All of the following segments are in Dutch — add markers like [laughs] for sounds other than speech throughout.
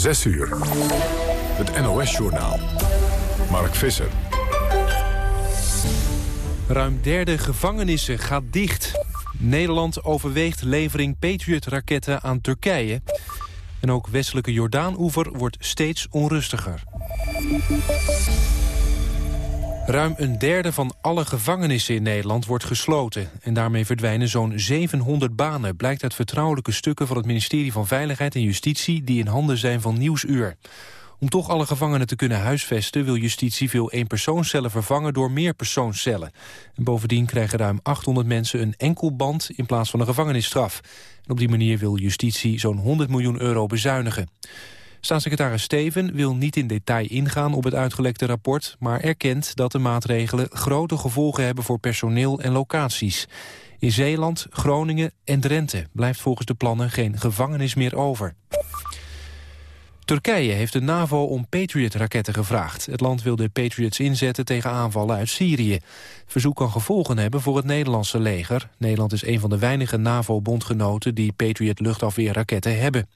6 uur. Het NOS-journaal. Mark Visser. Ruim derde gevangenissen gaat dicht. Nederland overweegt levering Patriot-raketten aan Turkije. En ook westelijke Jordaan-oever wordt steeds onrustiger. Ruim een derde van alle gevangenissen in Nederland wordt gesloten. En daarmee verdwijnen zo'n 700 banen... blijkt uit vertrouwelijke stukken van het ministerie van Veiligheid en Justitie... die in handen zijn van Nieuwsuur. Om toch alle gevangenen te kunnen huisvesten... wil justitie veel eenpersoonscellen vervangen door meerpersoonscellen. En bovendien krijgen ruim 800 mensen een enkelband... in plaats van een gevangenisstraf. En op die manier wil justitie zo'n 100 miljoen euro bezuinigen. Staatssecretaris Steven wil niet in detail ingaan op het uitgelekte rapport... maar erkent dat de maatregelen grote gevolgen hebben voor personeel en locaties. In Zeeland, Groningen en Drenthe blijft volgens de plannen geen gevangenis meer over. Turkije heeft de NAVO om Patriot-raketten gevraagd. Het land wil de Patriots inzetten tegen aanvallen uit Syrië. Het verzoek kan gevolgen hebben voor het Nederlandse leger. Nederland is een van de weinige NAVO-bondgenoten... die Patriot-luchtafweerraketten hebben.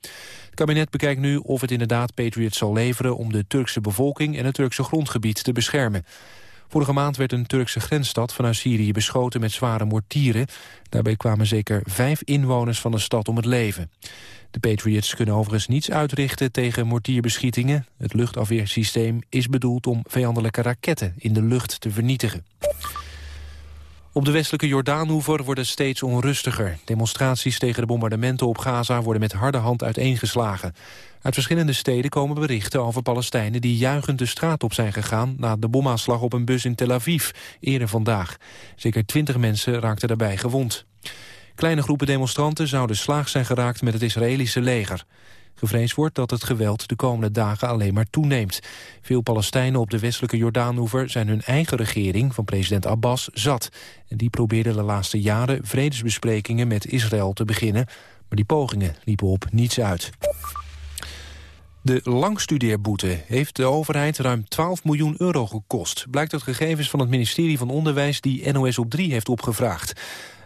Het kabinet bekijkt nu of het inderdaad Patriots zal leveren... om de Turkse bevolking en het Turkse grondgebied te beschermen. Vorige maand werd een Turkse grensstad vanuit Syrië beschoten met zware mortieren. Daarbij kwamen zeker vijf inwoners van de stad om het leven. De Patriots kunnen overigens niets uitrichten tegen mortierbeschietingen. Het luchtafweersysteem is bedoeld om vijandelijke raketten in de lucht te vernietigen. Op de westelijke Jordaanhoever wordt het steeds onrustiger. Demonstraties tegen de bombardementen op Gaza worden met harde hand uiteengeslagen. Uit verschillende steden komen berichten over Palestijnen die juichend de straat op zijn gegaan na de bomaanslag op een bus in Tel Aviv eerder vandaag. Zeker twintig mensen raakten daarbij gewond. Kleine groepen demonstranten zouden slaag zijn geraakt met het Israëlische leger. Gevreesd wordt dat het geweld de komende dagen alleen maar toeneemt. Veel Palestijnen op de westelijke Jordaanoever zijn hun eigen regering van president Abbas zat. En die probeerde de laatste jaren vredesbesprekingen met Israël te beginnen. Maar die pogingen liepen op niets uit. De langstudeerboete heeft de overheid ruim 12 miljoen euro gekost. Blijkt uit gegevens van het ministerie van Onderwijs die NOS op 3 heeft opgevraagd.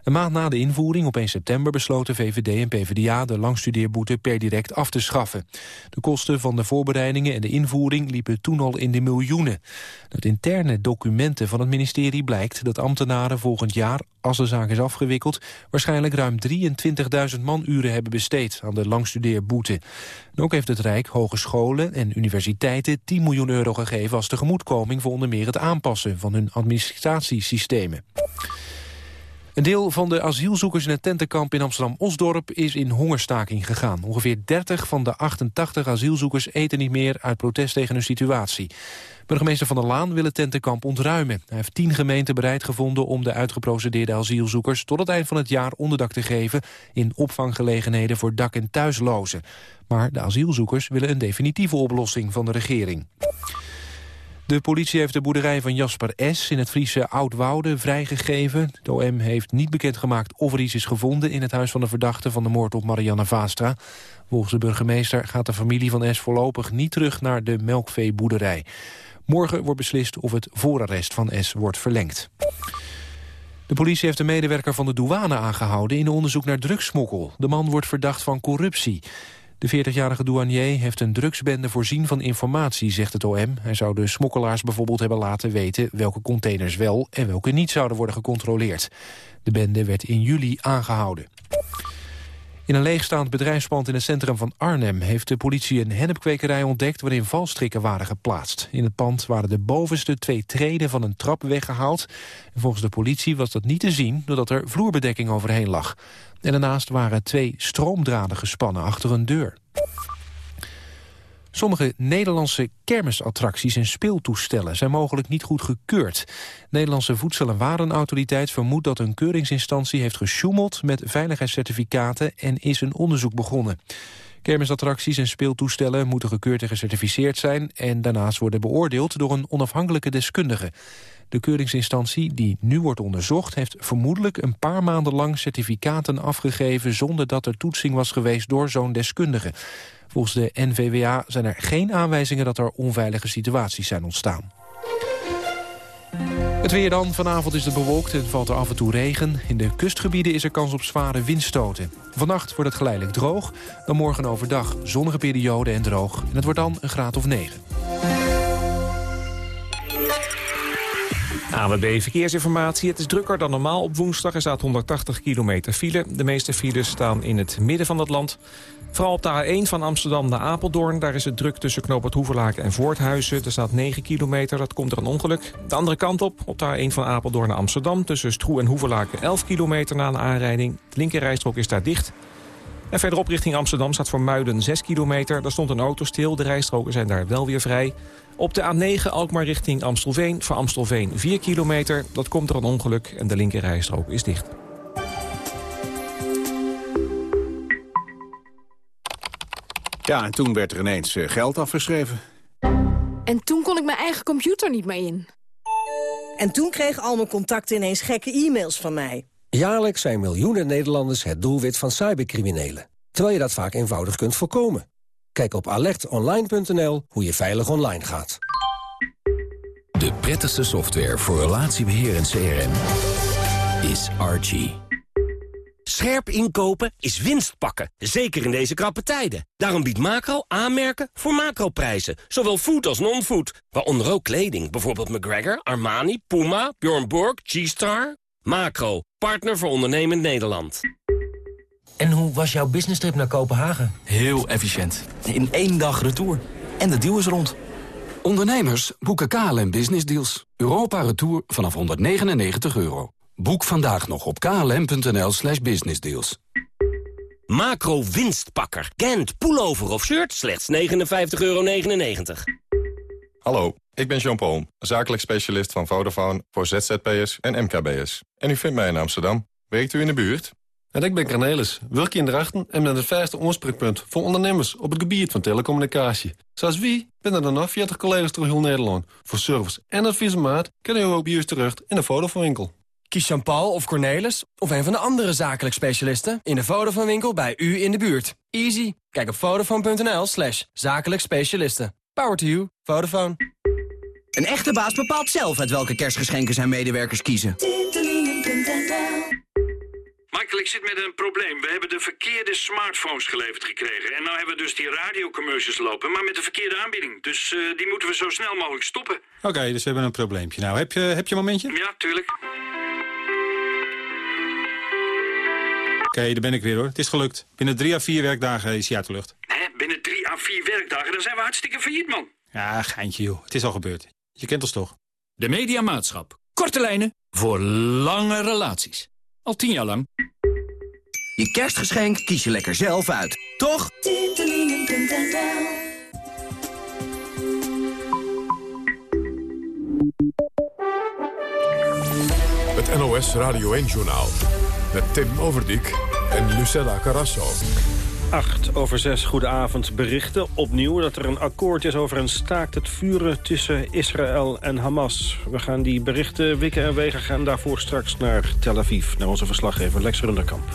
Een maand na de invoering, op 1 september, besloten VVD en PvdA de langstudeerboete per direct af te schaffen. De kosten van de voorbereidingen en de invoering liepen toen al in de miljoenen. Uit interne documenten van het ministerie blijkt dat ambtenaren volgend jaar, als de zaak is afgewikkeld, waarschijnlijk ruim 23.000 manuren hebben besteed aan de langstudeerboete. Ook heeft het Rijk hogescholen en universiteiten 10 miljoen euro gegeven als tegemoetkoming voor onder meer het aanpassen van hun administratiesystemen. Een deel van de asielzoekers in het tentenkamp in Amsterdam-Osdorp is in hongerstaking gegaan. Ongeveer 30 van de 88 asielzoekers eten niet meer uit protest tegen hun situatie. Burgemeester Van der Laan wil het tentenkamp ontruimen. Hij heeft tien gemeenten bereid gevonden om de uitgeprocedeerde asielzoekers tot het eind van het jaar onderdak te geven in opvanggelegenheden voor dak- en thuislozen. Maar de asielzoekers willen een definitieve oplossing van de regering. De politie heeft de boerderij van Jasper S. in het Friese Oudwoude vrijgegeven. De OM heeft niet bekendgemaakt of er iets is gevonden... in het huis van de verdachte van de moord op Marianne Vaastra. Volgens de burgemeester gaat de familie van S. voorlopig niet terug naar de melkveeboerderij. Morgen wordt beslist of het voorarrest van S. wordt verlengd. De politie heeft een medewerker van de douane aangehouden... in onderzoek naar drugssmokkel. De man wordt verdacht van corruptie. De 40-jarige douanier heeft een drugsbende voorzien van informatie, zegt het OM. Hij zou de smokkelaars bijvoorbeeld hebben laten weten... welke containers wel en welke niet zouden worden gecontroleerd. De bende werd in juli aangehouden. In een leegstaand bedrijfspand in het centrum van Arnhem... heeft de politie een hennepkwekerij ontdekt waarin valstrikken waren geplaatst. In het pand waren de bovenste twee treden van een trap weggehaald. En volgens de politie was dat niet te zien... doordat er vloerbedekking overheen lag. En daarnaast waren twee stroomdraden gespannen achter een deur. Sommige Nederlandse kermisattracties en speeltoestellen zijn mogelijk niet goed gekeurd. Nederlandse Voedsel- en Warenautoriteit vermoedt dat een keuringsinstantie heeft gesjoemeld met veiligheidscertificaten en is een onderzoek begonnen. Kermisattracties en speeltoestellen moeten gekeurd en gecertificeerd zijn en daarnaast worden beoordeeld door een onafhankelijke deskundige. De keuringsinstantie die nu wordt onderzocht... heeft vermoedelijk een paar maanden lang certificaten afgegeven... zonder dat er toetsing was geweest door zo'n deskundige. Volgens de NVWA zijn er geen aanwijzingen dat er onveilige situaties zijn ontstaan. Het weer dan. Vanavond is het bewolkt en valt er af en toe regen. In de kustgebieden is er kans op zware windstoten. Vannacht wordt het geleidelijk droog. Dan morgen overdag zonnige periode en droog. En het wordt dan een graad of 9. AWB Verkeersinformatie. Het is drukker dan normaal op woensdag. Er staat 180 kilometer file. De meeste files staan in het midden van het land. Vooral op de A1 van Amsterdam naar Apeldoorn. Daar is het druk tussen Knoopert Hoeverlaken en Voorthuizen. Er staat 9 kilometer, dat komt er een ongeluk. De andere kant op, op de A1 van Apeldoorn naar Amsterdam... tussen Stroe en Hoeverlaken 11 kilometer na een aanrijding. De linkerrijstrook is daar dicht. En verderop richting Amsterdam staat voor Muiden 6 kilometer. Daar stond een auto stil, de rijstroken zijn daar wel weer vrij. Op de A9 Alkmaar richting Amstelveen. Voor Amstelveen 4 kilometer. Dat komt er een ongeluk en de linkerrijstrook is dicht. Ja, en toen werd er ineens eh, geld afgeschreven. En toen kon ik mijn eigen computer niet meer in. En toen kregen al mijn contacten ineens gekke e-mails van mij. Jaarlijks zijn miljoenen Nederlanders het doelwit van cybercriminelen. Terwijl je dat vaak eenvoudig kunt voorkomen. Kijk op alertonline.nl hoe je veilig online gaat. De prettigste software voor relatiebeheer en CRM is Archie. Scherp inkopen is winst pakken, zeker in deze krappe tijden. Daarom biedt Macro aanmerken voor macroprijzen, zowel food als non-food. Waaronder ook kleding, bijvoorbeeld McGregor, Armani, Puma, Bjorn Borg, G-Star. Macro, partner voor ondernemend Nederland. En hoe was jouw business trip naar Kopenhagen? Heel efficiënt. In één dag retour. En de deal is rond. Ondernemers boeken KLM Business Deals. Europa Retour vanaf 199 euro. Boek vandaag nog op klm.nl slash businessdeals. Macro winstpakker. Gent, pullover of shirt, slechts 59,99 euro. Hallo, ik ben Jean-Paul, zakelijk specialist van Vodafone voor ZZP'ers en MKB'ers. En u vindt mij in Amsterdam. Werkt u in de buurt? En ik ben Cornelis, werk in Drachten en ben het vijfde oorspreekpunt voor ondernemers op het gebied van telecommunicatie. Zoals wie binnen er nog 40 collega's door heel Nederland. Voor service en adviesmaat kunnen u ook bij u terecht in de Vodafone winkel. Kies Jean-Paul of Cornelis of een van de andere zakelijk specialisten in de Vodafone winkel bij u in de buurt. Easy. Kijk op vodafone.nl slash zakelijk specialisten. Power to you. Vodafone. Een echte baas bepaalt zelf uit welke kerstgeschenken zijn medewerkers kiezen. Michael, ik zit met een probleem. We hebben de verkeerde smartphones geleverd gekregen. En nou hebben we dus die radiocommercials lopen, maar met de verkeerde aanbieding. Dus uh, die moeten we zo snel mogelijk stoppen. Oké, okay, dus we hebben een probleempje. Nou, heb je, heb je een momentje? Ja, tuurlijk. Oké, okay, daar ben ik weer hoor. Het is gelukt. Binnen drie à vier werkdagen is hij uit de lucht. Hè? Binnen drie à vier werkdagen? Dan zijn we hartstikke failliet, man. Ja, geintje joh. Het is al gebeurd. Je kent ons toch? De Mediamaatschap. Korte lijnen voor lange relaties. Al tien jaar lang. Je kerstgeschenk kies je lekker zelf uit, toch? Het NOS Radio 1-journaal. Met Tim Overdijk en Lucella Carrasso. 8 over 6, goedenavond. Berichten opnieuw dat er een akkoord is over een staakt het vuren tussen Israël en Hamas. We gaan die berichten wikken en wegen gaan daarvoor straks naar Tel Aviv. Naar onze verslaggever Lex Runderkamp.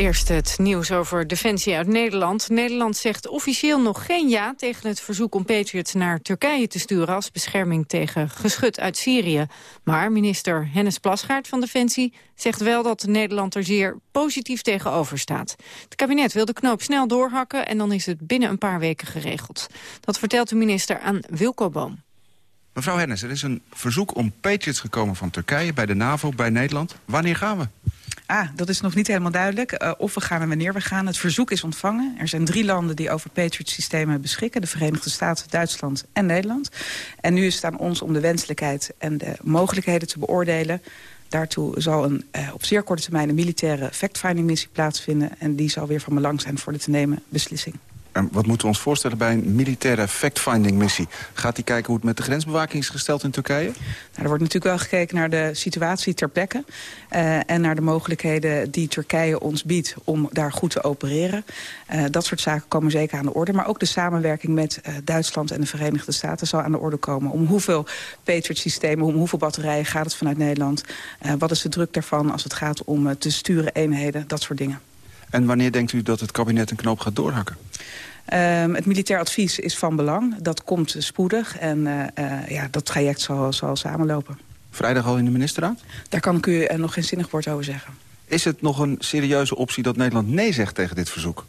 Eerst het nieuws over Defensie uit Nederland. Nederland zegt officieel nog geen ja tegen het verzoek om Patriots naar Turkije te sturen als bescherming tegen geschut uit Syrië. Maar minister Hennis Plasgaard van Defensie zegt wel dat Nederland er zeer positief tegenover staat. Het kabinet wil de knoop snel doorhakken en dan is het binnen een paar weken geregeld. Dat vertelt de minister aan Wilco Boom. Mevrouw Hennis, er is een verzoek om Patriots gekomen van Turkije bij de NAVO, bij Nederland. Wanneer gaan we? Ah, dat is nog niet helemaal duidelijk. Uh, of we gaan en wanneer we gaan. Het verzoek is ontvangen. Er zijn drie landen die over Patriot-systemen beschikken. De Verenigde Staten, Duitsland en Nederland. En nu is het aan ons om de wenselijkheid en de mogelijkheden te beoordelen. Daartoe zal een, uh, op zeer korte termijn een militaire fact-finding missie plaatsvinden. En die zal weer van belang zijn voor de te nemen beslissing. Wat moeten we ons voorstellen bij een militaire fact-finding missie? Gaat die kijken hoe het met de grensbewaking is gesteld in Turkije? Nou, er wordt natuurlijk wel gekeken naar de situatie ter plekke. Uh, en naar de mogelijkheden die Turkije ons biedt om daar goed te opereren. Uh, dat soort zaken komen zeker aan de orde. Maar ook de samenwerking met uh, Duitsland en de Verenigde Staten zal aan de orde komen. Om hoeveel Patriot-systemen, om hoeveel batterijen gaat het vanuit Nederland? wat is de druk daarvan als het gaat om te sturen eenheden, dat soort dingen. En wanneer denkt u dat het kabinet een knoop gaat doorhakken? Ehm, het militair advies is van belang. Dat komt spoedig en ja, dat traject zal, zal samenlopen. Vrijdag al in de ministerraad? Daar kan ik u nog geen zinnig woord over zeggen. Is het nog een serieuze optie dat Nederland nee zegt tegen dit verzoek?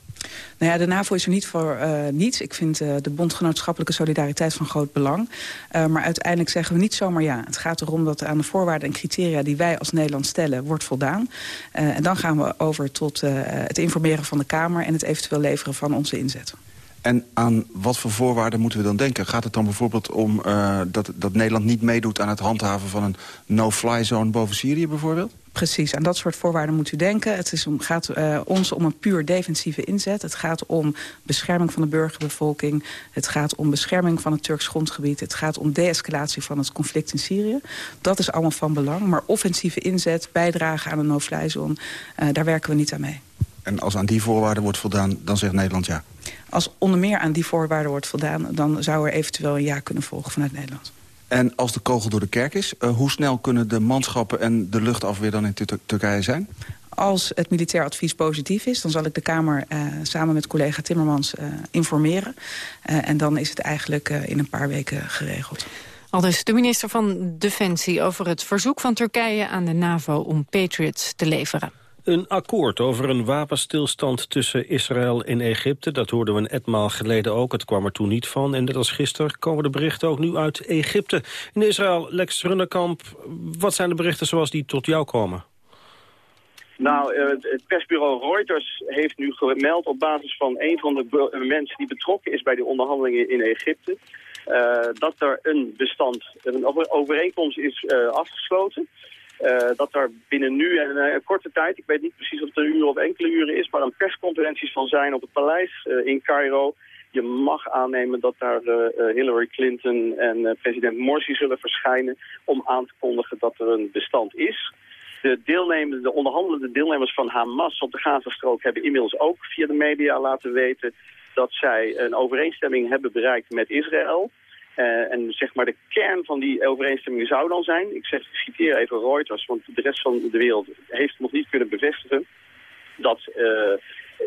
Nou ja, de NAVO is er niet voor uh, niets. Ik vind uh, de bondgenootschappelijke solidariteit van groot belang. Uh, maar uiteindelijk zeggen we niet zomaar ja. Het gaat erom dat aan de voorwaarden en criteria die wij als Nederland stellen... wordt voldaan. en dan gaan we over tot het informeren van de Kamer... en het eventueel leveren van onze inzet. En aan wat voor voorwaarden moeten we dan denken? Gaat het dan bijvoorbeeld om dat, dat Nederland niet meedoet aan het handhaven van een no-fly zone boven Syrië bijvoorbeeld? Precies, aan dat soort voorwaarden moet u denken. Het is om, gaat uh, ons om een puur defensieve inzet. Het gaat om bescherming van de burgerbevolking. Het gaat om bescherming van het Turks grondgebied. Het gaat om de-escalatie van het conflict in Syrië. Dat is allemaal van belang. Maar offensieve inzet, bijdragen aan een no-fly zone... Uh, daar werken we niet aan mee. En als aan die voorwaarden wordt voldaan, dan zegt Nederland ja? Als onder meer aan die voorwaarden wordt voldaan... dan zou er eventueel een ja kunnen volgen vanuit Nederland. En als de kogel door de kerk is, uh, hoe snel kunnen de manschappen en de luchtafweer dan in Turkije zijn? Als het militair advies positief is, dan zal ik de Kamer uh, samen met collega Timmermans uh, informeren. en dan is het eigenlijk in een paar weken geregeld. Al dus de minister van Defensie over het verzoek van Turkije aan de NAVO om Patriots te leveren. Een akkoord over een wapenstilstand tussen Israël en Egypte. Dat hoorden we een etmaal geleden ook. Het kwam er toen niet van. En net als gisteren komen de berichten ook nu uit Egypte. In Israël, Lex Runnekamp, wat zijn de berichten zoals die tot jou komen? Nou, eh, het persbureau Reuters heeft nu gemeld op basis van een van de mensen die betrokken is bij de onderhandelingen in Egypte, uh, dat er een bestand, een overeenkomst is uh, afgesloten. Uh, dat er binnen nu en een korte tijd, ik weet niet precies of het een uur of enkele uren is, maar een persconferenties van zijn op het paleis uh, in Cairo. Je mag aannemen dat daar Hillary Clinton en president Morsi zullen verschijnen om aan te kondigen dat er een bestand is. De, deelnemers, de onderhandelende deelnemers van Hamas op de Gazastrook hebben inmiddels ook via de media laten weten dat zij een overeenstemming hebben bereikt met Israël. Uh, en zeg maar de kern van die overeenstemming zou dan zijn, ik, zeg, citeer even Reuters, want de rest van de wereld heeft nog niet kunnen bevestigen, dat uh,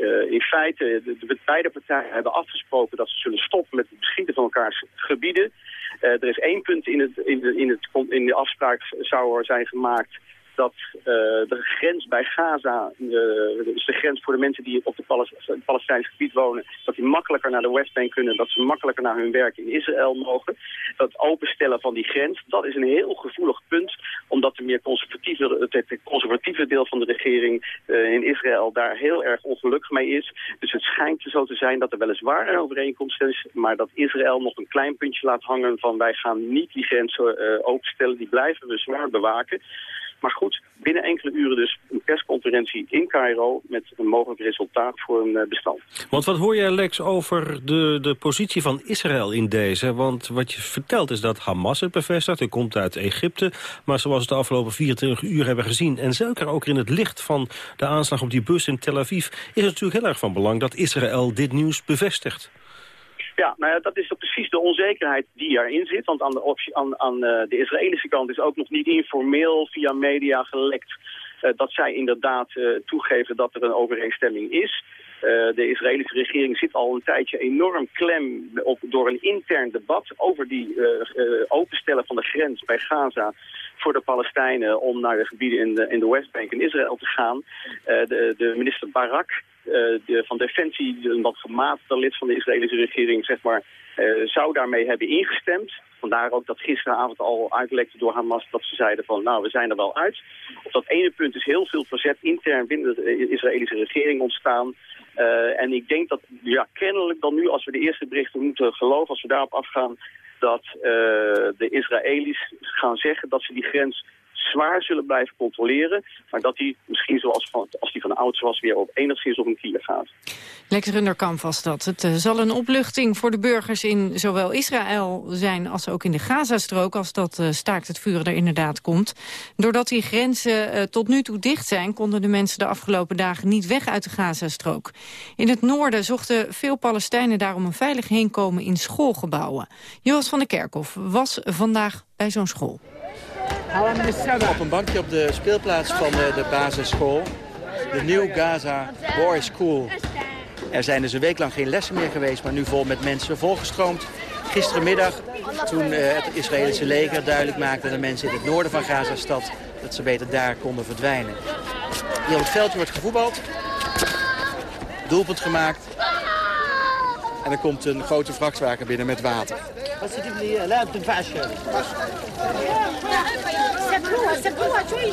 uh, in feite de, de, beide partijen hebben afgesproken dat ze zullen stoppen met het beschieten van elkaars gebieden. er is één punt in, het, in, de, in, het, in de afspraak zou er zijn gemaakt dat de grens bij Gaza, uh, dus de grens voor de mensen die op het Palestijnse gebied wonen, dat die makkelijker naar de Westbank kunnen, dat ze makkelijker naar hun werk in Israël mogen. Dat openstellen van die grens, dat is een heel gevoelig punt, omdat de meer conservatieve, het, conservatieve deel van de regering uh, in Israël daar heel erg ongelukkig mee is. Dus het schijnt zo te zijn dat er weliswaar een overeenkomst is, maar dat Israël nog een klein puntje laat hangen van wij gaan niet die grenzen openstellen, die blijven we zwaar bewaken. Maar goed, binnen enkele uren dus een persconferentie in Cairo... met een mogelijk resultaat voor een uh, bestand. Want wat hoor jij, Lex, over de, de positie van Israël in deze? Want wat je vertelt is dat Hamas het bevestigt. Hij komt uit Egypte. Maar zoals we de afgelopen 24 uur hebben gezien... en zeker ook in het licht van de aanslag op die bus in Tel Aviv... is het natuurlijk heel erg van belang dat Israël dit nieuws bevestigt. Ja, nou ja, dat is precies de onzekerheid die erin zit. Want aan de, aan, uh, de Israëlische kant is ook nog niet informeel via media gelekt... Uh, dat zij inderdaad uh, toegeven dat er een overeenstemming is. de Israëlische regering zit al een tijdje enorm klem op, door een intern debat over die openstellen van de grens bij Gaza voor de Palestijnen om naar de gebieden in de, in de Westbank in Israël te gaan. de, de minister Barak de, van Defensie, een wat gematigde lid van de Israëlische regering, zeg maar, uh, zou daarmee hebben ingestemd. Vandaar ook dat gisteravond al uitlekte door Hamas dat ze zeiden van nou, we zijn er wel uit. Op dat ene punt is heel veel verzet intern binnen de Israëlische regering ontstaan. Uh, en ik denk dat, ja, kennelijk dan nu, als we de eerste berichten moeten geloven, als we daarop afgaan, dat de Israëli's gaan zeggen dat ze die grens zwaar zullen blijven controleren. Maar dat die misschien zoals van, als die van oud was weer op enigszins op een kier gaat. Lex Runderkamp was dat. Het uh, zal een opluchting voor de burgers in zowel Israël zijn als ook in de Gazastrook. Als dat uh, staakt het vuren er inderdaad komt. Doordat die grenzen uh, tot nu toe dicht zijn... konden de mensen de afgelopen dagen niet weg uit de Gazastrook. In het noorden zochten veel Palestijnen daarom een veilig heenkomen in schoolgebouwen. Joris van der Kerkhof was vandaag bij zo'n school. Op een bankje op de speelplaats van de, de basisschool. De New Gaza Boys School. Er zijn dus een week lang geen lessen meer geweest, maar nu vol met mensen volgestroomd. Gisterenmiddag, toen eh, het Israëlische leger duidelijk maakte... dat de mensen in het noorden van Gaza-stad... dat ze beter daar konden verdwijnen. Hier op het veldje wordt gevoetbald. Doelpunt gemaakt. En er komt een grote vrachtwagen binnen met water.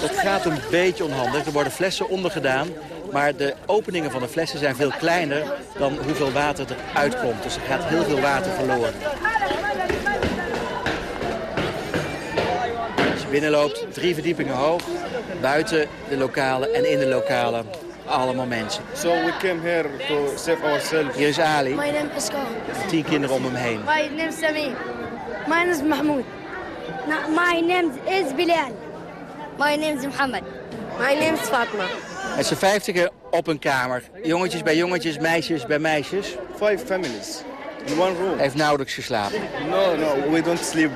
Het gaat een beetje onhandig. Er worden flessen ondergedaan. Maar de openingen van de flessen zijn veel kleiner dan hoeveel water er uitkomt. Dus er gaat heel veel water verloren. Als je binnenloopt, drie verdiepingen hoog. Buiten de lokalen en in de lokalen allemaal mensen. So we came here to save ourselves. Hier is Ali. My name is Karan. Tien kinderen om hem heen. My name is Samir. My name is Mahmoud. My name is Bilal. My name is Mohammed. My name is Fatma. Met z'n vijftigen op een kamer. Jongetjes bij jongetjes, meisjes bij meisjes. Five families in one room. Hij heeft nauwelijks geslapen. No, no, we don't sleep.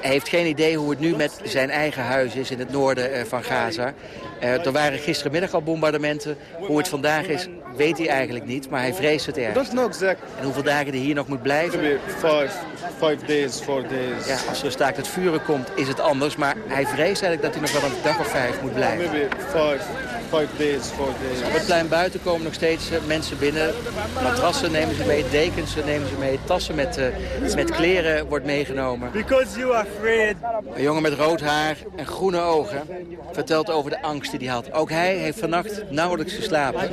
Hij heeft geen idee hoe het nu met zijn eigen huis is in het noorden eh, van Gaza. Uh, er waren gisterenmiddag al bombardementen. Hoe het vandaag is, weet hij eigenlijk niet, maar hij vreest het erg. En hoeveel dagen hij hier nog moet blijven? Maybe five, five days, four days. Ja, als er staakt het vuren komt, is het anders. Maar hij vreest eigenlijk dat hij nog wel een dag of vijf moet blijven. Maybe five, five days, four days. Op het plein buiten komen nog steeds uh, mensen binnen. Matrassen nemen ze mee, dekens nemen ze mee, tassen met, uh, met kleren wordt meegenomen. Because you are afraid. Een jongen met rood haar en groene ogen vertelt over de angst die hij had. Ook hij heeft vannacht nauwelijks geslapen.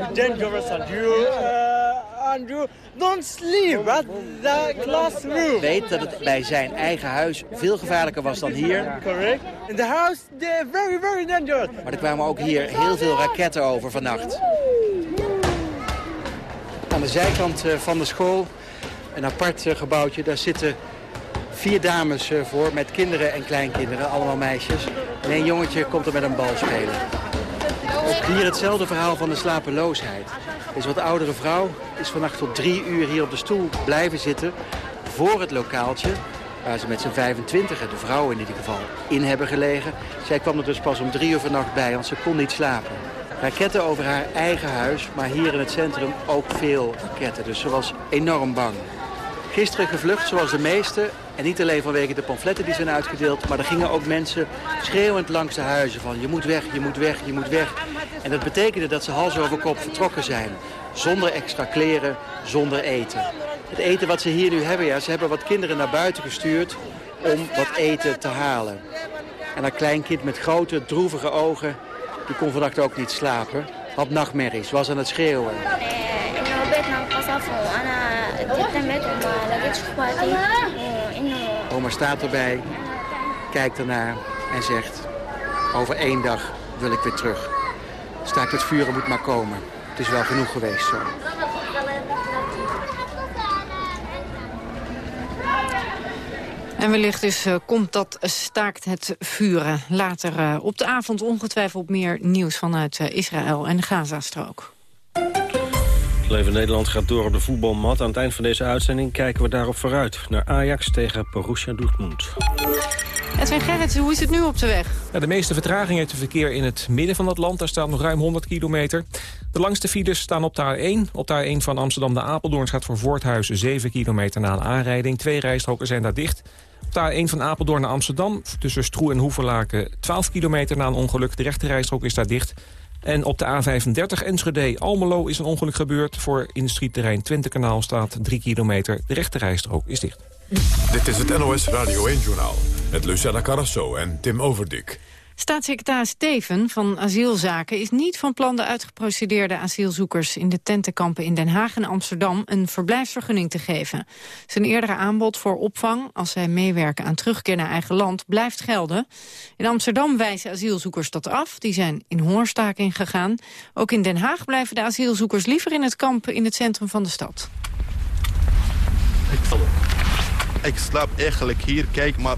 Dangerous and you, and you don't sleep at the classroom. Weet dat het bij zijn eigen huis veel gevaarlijker was dan hier. Correct. In the house, they're very, very dangerous. Maar er kwamen ook hier heel veel raketten over vannacht. Aan de zijkant eh, van de school, een apart eh, gebouwtje, daar zitten vier dames voor met kinderen en kleinkinderen, allemaal meisjes. En één jongetje komt er met een bal spelen. Ook hier hetzelfde verhaal van de slapeloosheid. Deze wat oudere vrouw is vannacht tot drie uur hier op de stoel blijven zitten voor het lokaaltje. Waar ze met z'n 25, de vrouw in ieder geval, in hebben gelegen. Zij kwam er dus pas om drie uur vannacht bij, want ze kon niet slapen. Raketten over haar eigen huis, maar hier in het centrum ook veel raketten. Dus ze was enorm bang. Gisteren gevlucht zoals de meesten. En niet alleen vanwege de pamfletten die zijn uitgedeeld... maar er gingen ook mensen schreeuwend langs de huizen van... je moet weg, je moet weg, je moet weg. En dat betekende dat ze hals over kop vertrokken zijn. Zonder extra kleren, zonder eten. Het eten wat ze hier nu hebben, ja, ze hebben wat kinderen naar buiten gestuurd... om wat eten te halen. En een klein kind met grote, droevige ogen... die kon vannacht ook niet slapen. Had nachtmerries, was aan het schreeuwen. Oma staat erbij, kijkt ernaar en zegt... over één dag wil ik weer terug. Staakt het vuren moet maar komen. Het is wel genoeg geweest zo. En wellicht dus uh, komt dat staakt het vuren. Later uh, op de avond ongetwijfeld meer nieuws vanuit Israël en de Gazastrook. Leven Nederland gaat door op de voetbalmat. Aan het eind van deze uitzending kijken we daarop vooruit. Naar Ajax tegen Borussia Dortmund. Edwin Gerrits, hoe is het nu op de weg? Ja, de meeste vertraging heeft het verkeer in het midden van het land. Daar staat nog ruim 100 kilometer. De langste files staan op de A1. Op de A1 van Amsterdam de Apeldoorn gaat voor Voorthuizen 7 kilometer na een aanrijding. Twee rijstroken zijn daar dicht. Op de A1 van Apeldoorn naar Amsterdam tussen Stroe en Hoeverlaken 12 kilometer na een ongeluk. De rechte rijstrook is daar dicht. En op de A35 Enschede-Almelo is een ongeluk gebeurd. Voor industrieterrein Twentekanaal staat 3 kilometer. De rechte rijstrook is dicht. Dit is het NOS Radio 1-journaal met Lucella Carrasso en Tim Overdik. Staatssecretaris Teven van Asielzaken is niet van plan de uitgeprocedeerde asielzoekers in de tentenkampen in Den Haag en Amsterdam een verblijfsvergunning te geven. Zijn eerdere aanbod voor opvang, als zij meewerken aan terugkeer naar eigen land, blijft gelden. In Amsterdam wijzen asielzoekers dat af, die zijn in hongerstaking gegaan. Ook in Den Haag blijven de asielzoekers liever in het kamp in het centrum van de stad. Ik slaap eigenlijk hier, kijk maar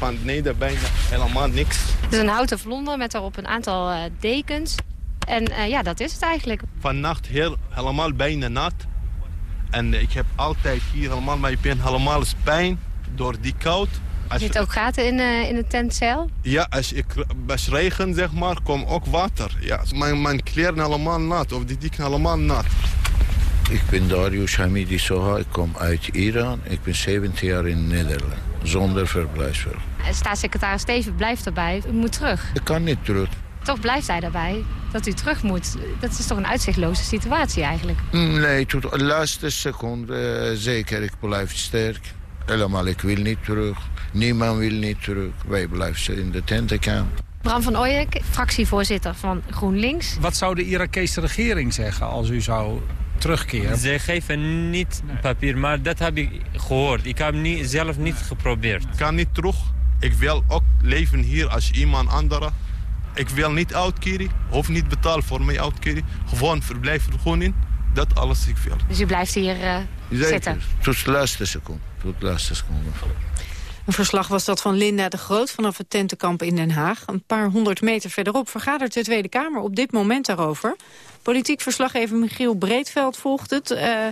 van beneden bijna helemaal niks. Het is een houten vlonder met daarop een aantal uh, dekens. En uh, ja, dat is het eigenlijk. Vannacht heel, helemaal bijna nat. En ik heb altijd hier helemaal, mijn ben helemaal pijn door die koud. Als Zit ook gaten in, uh, in de tentcel? Ja, als ik als regen zeg maar, komt ook water. Ja, mijn, mijn kleren helemaal nat, of die dikken helemaal nat. Ik ben Darius Hamidi Soha, ik kom uit Iran. Ik ben 17 jaar in Nederland, zonder verblijfsvergunning. Staatssecretaris Steven blijft erbij. U moet terug. Ik kan niet terug. Toch blijft hij daarbij dat u terug moet. Dat is toch een uitzichtloze situatie eigenlijk? Nee, tot de laatste seconde uh, zeker. Ik blijf sterk. Helemaal, ik wil niet terug. Niemand wil niet terug. Wij blijven in de tentenkamp. Bram van Ooyek, fractievoorzitter van GroenLinks. Wat zou de Irakese regering zeggen als u zou terugkeren? Ze geven niet papier, maar dat heb ik gehoord. Ik heb niet, zelf niet geprobeerd. Ik kan niet terug. Ik wil ook leven hier als iemand andere. Ik wil niet uitkeren, hoef niet betalen voor mijn uitkering. Gewoon verblijfvergunning, dat alles ik wil. Dus u blijft hier uh, zitten? Tot de laatste seconde. Tot de laatste seconde. Een verslag was dat van Linda de Groot vanaf het tentenkamp in Den Haag. Een paar honderd meter verderop vergadert de Tweede Kamer op dit moment daarover. Politiek verslaggever Michiel Breedveld volgt het. Uh,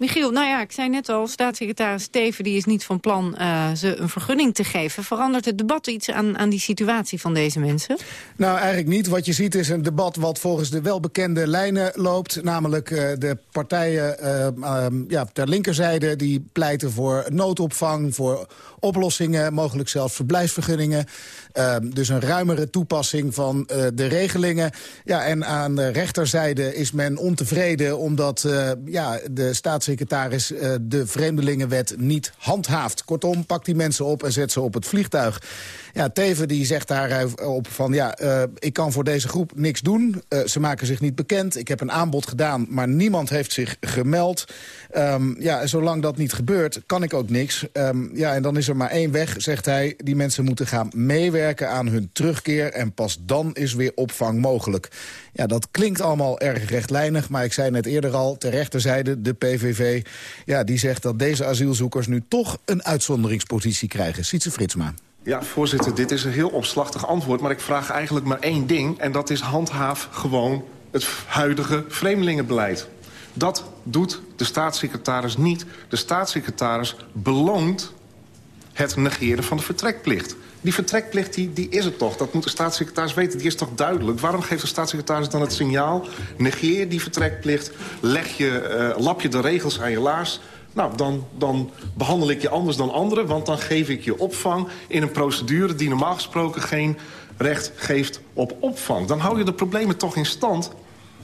Michiel, nou ja, ik zei net al, staatssecretaris Steven die is niet van plan uh, ze een vergunning te geven. Verandert het debat iets aan, aan die situatie van deze mensen? Nou, eigenlijk niet. Wat je ziet is een debat wat volgens de welbekende lijnen loopt. Namelijk uh, de partijen uh, ja, ter linkerzijde die pleiten voor noodopvang, voor oplossingen, mogelijk zelfs verblijfsvergunningen. Dus een ruimere toepassing van de regelingen. Ja, en aan de rechterzijde is men ontevreden omdat ja, de staatssecretaris uh, de Vreemdelingenwet niet handhaaft. Kortom, pak die mensen op en zet ze op het vliegtuig. Ja, Teven die zegt daarop van, ja, ik kan voor deze groep niks doen. Ze maken zich niet bekend. Ik heb een aanbod gedaan, maar niemand heeft zich gemeld. Um, ja, zolang dat niet gebeurt, kan ik ook niks. Um, ja, en dan is er maar één weg, zegt hij. Die mensen moeten gaan meewerken aan hun terugkeer... en pas dan is weer opvang mogelijk. Ja, dat klinkt allemaal erg rechtlijnig, maar ik zei net eerder al... ter rechterzijde, de PVV, ja, die zegt dat deze asielzoekers... nu toch een uitzonderingspositie krijgen. Sietse Fritsma. Ja, voorzitter, dit is een heel opslachtig antwoord... maar ik vraag eigenlijk maar één ding... en dat is handhaaf gewoon het huidige vreemdelingenbeleid. Dat doet de staatssecretaris niet. De staatssecretaris beloont het negeren van de vertrekplicht. Die vertrekplicht die, is het toch. Dat moet de staatssecretaris weten. Die is toch duidelijk. Waarom geeft de staatssecretaris dan het signaal... negeer die vertrekplicht, leg je, uh, lap je de regels aan je laars... Nou, dan, dan behandel ik je anders dan anderen... want dan geef ik je opvang in een procedure... die normaal gesproken geen recht geeft op opvang. Dan hou je de problemen toch in stand...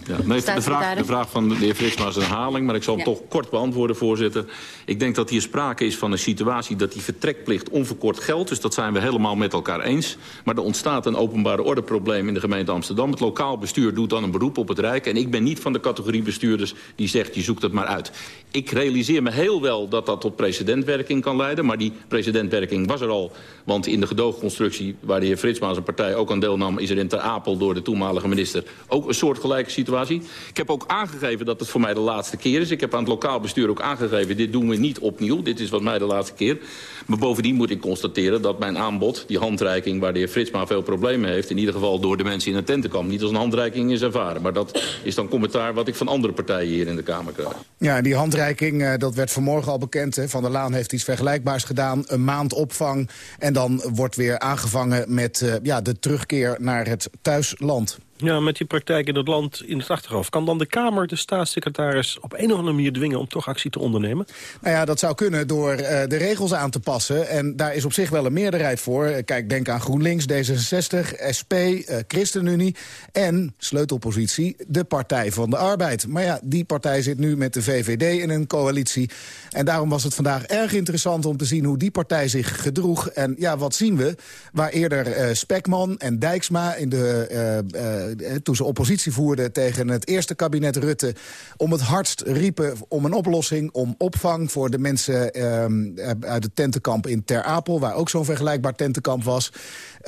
Ja, nee, de, vraag, de vraag van de heer Fritsma is een herhaling, maar ik zal hem toch kort beantwoorden, voorzitter. Ik denk dat hier sprake is van een situatie dat die vertrekplicht onverkort geldt. Dus dat zijn we helemaal met elkaar eens. Maar er ontstaat een openbare ordeprobleem in de gemeente Amsterdam. Het lokaal bestuur doet dan een beroep op het Rijk. En ik ben niet van de categorie bestuurders die zegt, je zoekt het maar uit. Ik realiseer me heel wel dat dat tot precedentwerking kan leiden. Maar die precedentwerking was er al. Want in de gedoogconstructie, waar de heer Fritsma zijn partij ook aan deelnam... is er in Ter Apel door de toenmalige minister ook een soortgelijke situatie ik heb ook aangegeven dat het voor mij de laatste keer is. Ik heb aan het lokaal bestuur ook aangegeven... dit doen we niet opnieuw, dit is wat mij de laatste keer. Maar bovendien moet ik constateren dat mijn aanbod, die handreiking... waar de heer Fritsma veel problemen heeft... in ieder geval door de mensen in het tentenkamp niet als een handreiking is ervaren. Maar dat is dan commentaar wat ik van andere partijen hier in de Kamer krijg. Ja, die handreiking, uh, dat werd vanmorgen al bekend. Hè. Van der Laan heeft iets vergelijkbaars gedaan. Een maand opvang en dan wordt weer aangevangen met uh, ja, de terugkeer naar het thuisland. Ja, met die praktijk in het land in het achterhoofd... kan dan de Kamer de staatssecretaris op een of andere manier dwingen... om toch actie te ondernemen? Nou ja, dat zou kunnen door uh, de regels aan te passen. En daar is op zich wel een meerderheid voor. Kijk, denk aan GroenLinks, D66, SP, uh, ChristenUnie... en, sleutelpositie, de Partij van de Arbeid. Maar ja, die partij zit nu met de VVD in een coalitie. En daarom was het vandaag erg interessant om te zien... hoe die partij zich gedroeg. En ja, wat zien we? Waar eerder Spekman en Dijksma in de toen ze oppositie voerden tegen het eerste kabinet Rutte... om het hardst riepen om een oplossing, om opvang voor de mensen uh, uit het tentenkamp in Ter Apel... waar ook zo'n vergelijkbaar tentenkamp was.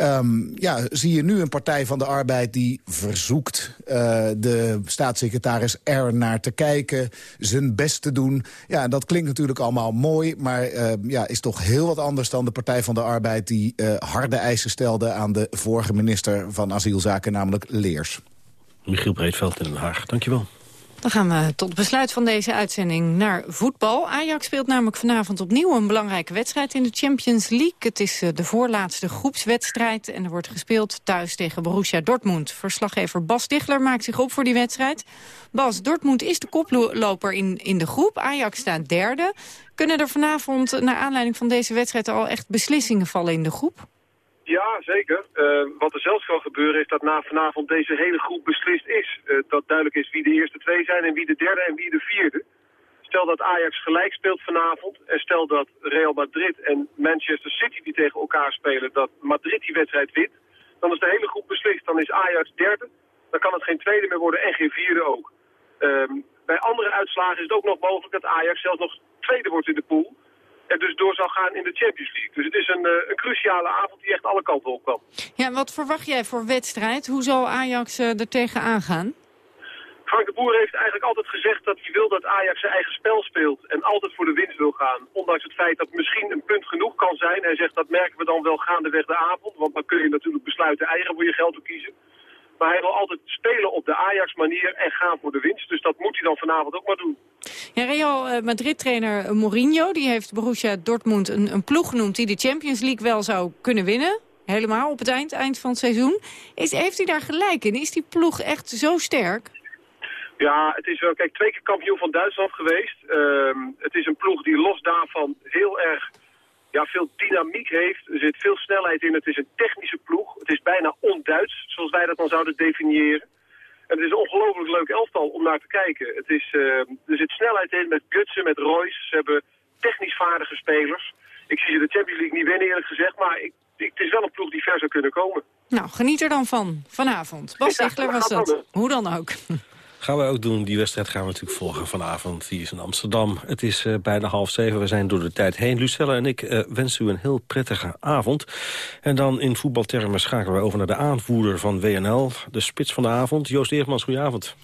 Um, ja, zie je nu een Partij van de Arbeid die verzoekt uh, de staatssecretaris er naar te kijken, zijn best te doen. Ja, dat klinkt natuurlijk allemaal mooi, maar uh, ja, is toch heel wat anders dan de Partij van de Arbeid die uh, harde eisen stelde aan de vorige minister van Asielzaken, namelijk Leers. Michiel Breedveld in Den Haag, dankjewel. Dan gaan we tot besluit van deze uitzending naar voetbal. Ajax speelt namelijk vanavond opnieuw een belangrijke wedstrijd in de Champions League. Het is eh, de voorlaatste groepswedstrijd en er wordt gespeeld thuis tegen Borussia Dortmund. Verslaggever Bas Dichler maakt zich op voor die wedstrijd. Bas, Dortmund is de koploper in, in de groep. Ajax staat derde. Kunnen er vanavond, naar aanleiding van deze wedstrijd, al echt beslissingen vallen in de groep? Ja, zeker. Uh, wat er zelfs kan gebeuren is dat na vanavond deze hele groep beslist is. Uh, dat duidelijk is wie de eerste twee zijn en wie de derde en wie de vierde. Stel dat Ajax gelijk speelt vanavond en stel dat Real Madrid en Manchester City die tegen elkaar spelen, dat Madrid die wedstrijd wint. Dan is de hele groep beslist. Dan is Ajax derde, dan kan het geen tweede meer worden en geen vierde ook. Uh, bij andere uitslagen is het ook nog mogelijk dat Ajax zelfs nog tweede wordt in de pool en dus door zal gaan in de Champions League. Dus het is een, uh, een cruciale avond die echt alle kanten op kan. Ja, wat verwacht jij voor wedstrijd? Hoe zal Ajax uh, er tegenaan gaan? Frank de Boer heeft eigenlijk altijd gezegd dat hij wil dat Ajax zijn eigen spel speelt en altijd voor de winst wil gaan. Ondanks het feit dat misschien een punt genoeg kan zijn. Hij zegt dat merken we dan wel gaandeweg de avond, want dan kun je natuurlijk besluiten eigen voor je geld te kiezen. Maar hij wil altijd spelen op de Ajax-manier en gaan voor de winst. Dus dat moet hij dan vanavond ook maar doen. Ja, Real eh, Madrid-trainer Mourinho die heeft Borussia Dortmund een, een ploeg genoemd... die de Champions League wel zou kunnen winnen. Helemaal op het eind, eind van het seizoen. Is, heeft hij daar gelijk in? Is die ploeg echt zo sterk? Ja, het is wel, kijk, twee keer kampioen van Duitsland geweest. Uh, het is een ploeg die los daarvan heel erg ja, veel dynamiek heeft. Er zit veel snelheid in. Het is een technische ploeg. Het is bijna onduits, zoals wij dat dan zouden definiëren. En het is een ongelooflijk leuk elftal om naar te kijken. Het is, uh, er zit snelheid in met Gutsen, met Royce. Ze hebben technisch vaardige spelers. Ik zie ze de Champions League niet winnen eerlijk gezegd, maar ik, ik, het is wel een ploeg die ver zou kunnen komen. Nou, geniet er dan van, vanavond. Bas ja, was dat. Hoe dan ook. Gaan we ook doen. Die wedstrijd gaan we natuurlijk volgen vanavond. Die is in Amsterdam. Het is uh, bijna half zeven. We zijn door de tijd heen. Lucelle en ik uh, wensen u een heel prettige avond. En dan in voetbaltermen schakelen we over naar de aanvoerder van WNL. De spits van de avond. Joost Eerdmans, goedenavond.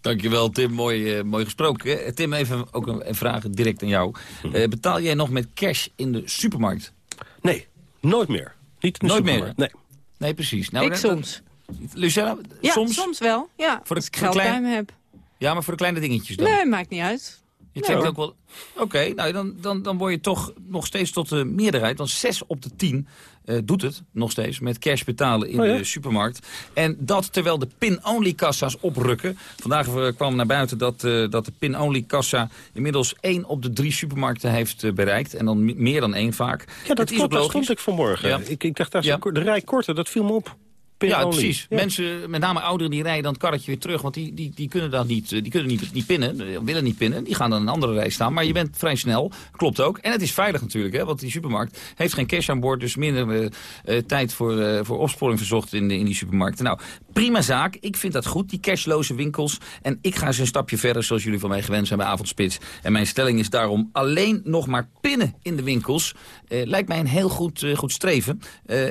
Dankjewel, Tim. Mooi, uh, mooi gesproken. Tim, even ook een, een vraag direct aan jou. Uh, betaal jij nog met cash in de supermarkt? Nee, nooit meer. Niet in de nooit supermarkt. meer? Nee. Nee, precies. Nou, ik soms. Lucella, ja, soms? soms wel. Ja, voor de, als ik geld klein... bij me heb. Ja, maar voor de kleine dingetjes dan? Nee, maakt niet uit. Je trekt nee, ook wel... Oké, okay, nou dan, dan, dan word je toch nog steeds tot de meerderheid. Want 6 op de 10 uh, doet het nog steeds met cash betalen in oh ja? de supermarkt. En dat terwijl de pin-only kassa's oprukken. Vandaag kwam naar buiten dat, uh, dat de pin-only kassa inmiddels 1 op de 3 supermarkten heeft uh, bereikt. En dan meer dan één vaak. Ja, dat klopt, dat stond ik vanmorgen. Ja. Ik, ik dacht, daar ja. de rij korter, dat viel me op. Ja, precies. Ja. Mensen, met name ouderen, die rijden dan het karretje weer terug. Want die, die, die kunnen dan niet, die kunnen niet, niet pinnen, willen niet pinnen. Die gaan dan een andere rij staan. Maar je bent vrij snel, klopt ook. En het is veilig natuurlijk, hè, want die supermarkt heeft geen cash aan boord. Dus minder uh, uh, tijd voor, uh, voor opsporing verzocht in, de, in die supermarkten. Nou, prima zaak. Ik vind dat goed, die cashloze winkels. En ik ga eens een stapje verder, zoals jullie van mij gewend zijn bij Avondspits. En mijn stelling is daarom alleen nog maar pinnen in de winkels. lijkt mij een heel goed, goed streven.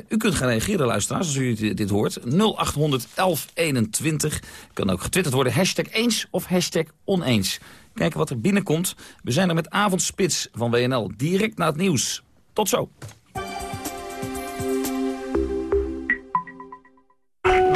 u kunt gaan reageren, luisteraars, als u dit, dit hoort. 0800 1121. Kan ook getwitterd worden. Hashtag eens of hashtag oneens. Kijken wat er binnenkomt. We zijn er met Avondspits van WNL. Direct na het nieuws. Tot zo.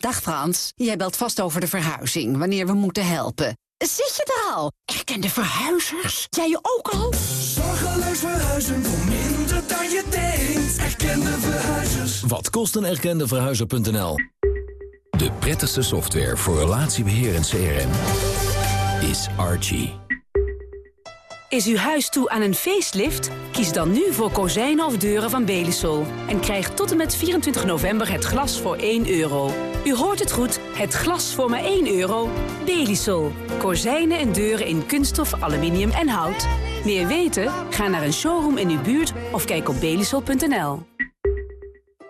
Dag Frans, jij belt vast over de verhuizing, wanneer we moeten helpen. Zit je er al? Erkende verhuizers? Jij je ook al? Zorgeloos verhuizen voor minder dan je denkt. Erkende verhuizers. Wat kost een erkende verhuizer.nl? De prettigste software voor relatiebeheer en CRM is Archie. Is uw huis toe aan een facelift? Kies dan nu voor kozijnen of deuren van Belisol. En krijg tot en met 24 november het glas voor 1 euro. U hoort het goed, het glas voor maar 1 euro. Belisol. Kozijnen en deuren in kunststof, aluminium en hout. Meer weten? Ga naar een showroom in uw buurt of kijk op belisol.nl.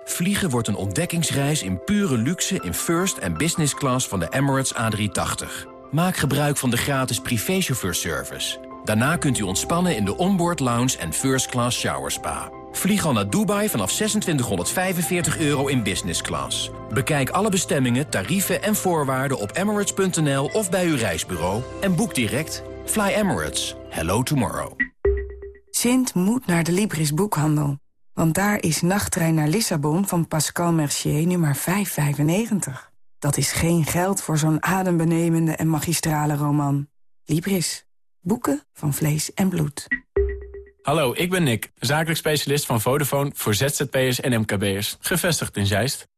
vliegen wordt een ontdekkingsreis in pure luxe in first en business class van de Emirates A380. Maak gebruik van de gratis privéchauffeurservice. Daarna kunt u ontspannen in de onboard lounge en first class shower spa. Vlieg al naar Dubai vanaf 2645 euro in business class. Bekijk alle bestemmingen, tarieven en voorwaarden op emirates.nl of bij uw reisbureau en boek direct. Fly Emirates. Hello tomorrow. Sint moet naar de Libris boekhandel. Want daar is Nachttrein naar Lissabon van Pascal Mercier nummer 595. Dat is geen geld voor zo'n adembenemende en magistrale roman. Libris. Boeken van vlees en bloed. Hallo, ik ben Nick, zakelijk specialist van Vodafone voor ZZP'ers en MKB'ers. Gevestigd in Zeist.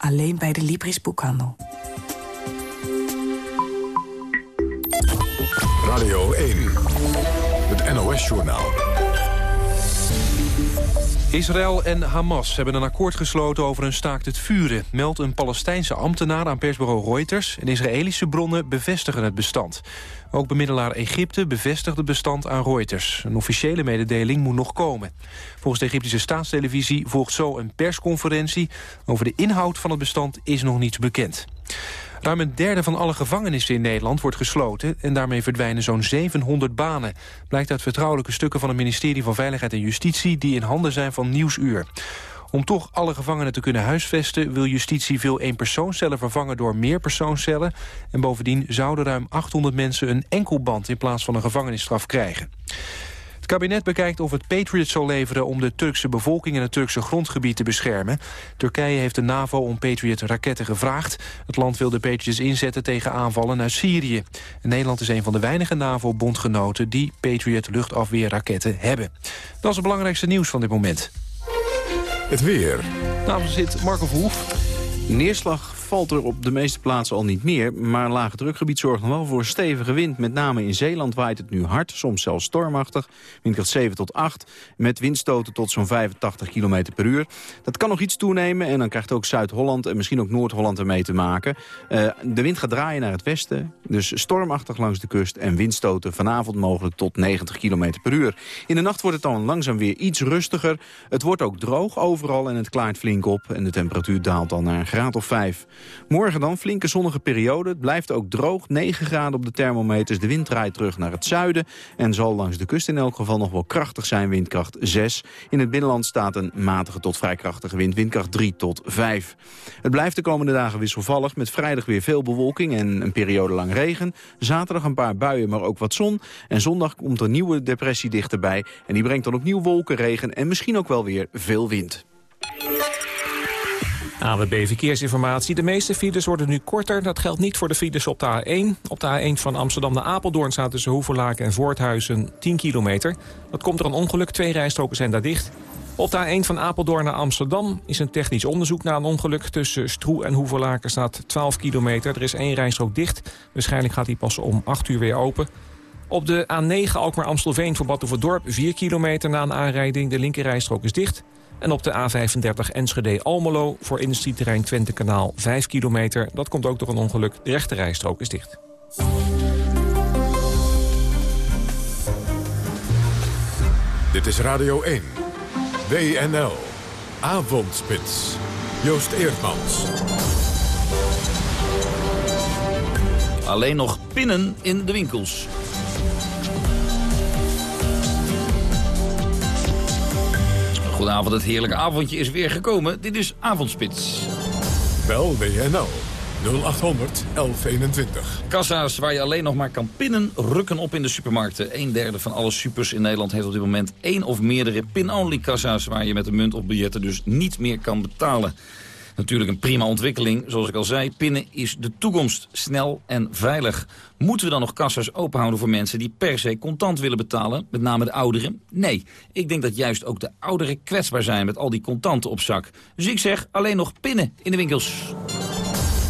Alleen bij de Libris boekhandel. Radio 1, het NOS-journaal. Israël en Hamas hebben een akkoord gesloten over een staakt het vuren... meldt een Palestijnse ambtenaar aan persbureau Reuters... en Israëlische bronnen bevestigen het bestand. Ook bemiddelaar Egypte bevestigt het bestand aan Reuters. Een officiële mededeling moet nog komen. Volgens de Egyptische staatstelevisie volgt zo een persconferentie. Over de inhoud van het bestand is nog niets bekend. Ruim een derde van alle gevangenissen in Nederland wordt gesloten... en daarmee verdwijnen zo'n 700 banen. Blijkt uit vertrouwelijke stukken van het ministerie van Veiligheid en Justitie... die in handen zijn van Nieuwsuur. Om toch alle gevangenen te kunnen huisvesten... wil justitie veel eenpersoonscellen vervangen door meerpersoonscellen. En bovendien zouden ruim 800 mensen een enkelband... in plaats van een gevangenisstraf krijgen. Het kabinet bekijkt of het Patriot zal leveren om de Turkse bevolking en het Turkse grondgebied te beschermen. Turkije heeft de NAVO om Patriot-raketten gevraagd. Het land wil de Patriots inzetten tegen aanvallen uit Syrië. Nederland is een van de weinige NAVO-bondgenoten die Patriot-luchtafweerraketten hebben. Dat is het belangrijkste nieuws van dit moment. Het weer. Nou, zit Marco Verhoef. Neerslag valt er op de meeste plaatsen al niet meer. Maar lage drukgebied zorgt nog wel voor stevige wind. Met name in Zeeland waait het nu hard, soms zelfs stormachtig. Windkracht 7 tot 8, met windstoten tot zo'n 85 km per uur. Dat kan nog iets toenemen en dan krijgt ook Zuid-Holland en misschien ook Noord-Holland ermee te maken. Uh, de wind gaat draaien naar het westen, dus stormachtig langs de kust... en windstoten vanavond mogelijk tot 90 km per uur. In de nacht wordt het dan langzaam weer iets rustiger. Het wordt ook droog overal en het klaart flink op... en de temperatuur daalt dan naar een graad of 5. Morgen dan flinke zonnige periode. Het blijft ook droog, 9 graden op de thermometers. De wind draait terug naar het zuiden en zal langs de kust in elk geval nog wel krachtig zijn, windkracht 6. In het binnenland staat een matige tot vrij krachtige wind, windkracht 3 tot 5. Het blijft de komende dagen wisselvallig met vrijdag weer veel bewolking en een periode lang regen. Zaterdag een paar buien, maar ook wat zon. En zondag komt een nieuwe depressie dichterbij en die brengt dan opnieuw wolken, regen en misschien ook wel weer veel wind. AWB Verkeersinformatie. De meeste files worden nu korter. Dat geldt niet voor de files op de A1. Op de A1 van Amsterdam naar Apeldoorn staat tussen Hoeverlaken en Voorthuizen 10 kilometer. Dat komt er een ongeluk. Twee rijstroken zijn daar dicht. Op de A1 van Apeldoorn naar Amsterdam is een technisch onderzoek na een ongeluk. Tussen Stroe en Hoeverlaken staat 12 kilometer. Er is één rijstrook dicht. Waarschijnlijk gaat die pas om 8 uur weer open. Op de A9 Alkmaar-Amstelveen voor Batuverdorp 4 kilometer na een aanrijding. De linkerrijstrook is dicht. En op de A35 Enschede-Almelo voor industrieterrein Twentekanaal 5 kilometer. Dat komt ook door een ongeluk. De rechte rijstrook is dicht. Dit is Radio 1. WNL. Avondspits. Joost Eerdmans. Alleen nog pinnen in de winkels. Goedenavond, het heerlijke avondje is weer gekomen. Dit is Avondspits. Bel WNL 0800 1121. Kassa's waar je alleen nog maar kan pinnen, rukken op in de supermarkten. Een derde van alle supers in Nederland heeft op dit moment één of meerdere pin-only kassa's... waar je met een munt of biljetten dus niet meer kan betalen. Natuurlijk een prima ontwikkeling. Zoals ik al zei, pinnen is de toekomst. Snel en veilig. Moeten we dan nog kassa's openhouden voor mensen die per se contant willen betalen? Met name de ouderen? Nee. Ik denk dat juist ook de ouderen kwetsbaar zijn met al die contanten op zak. Dus ik zeg alleen nog pinnen in de winkels.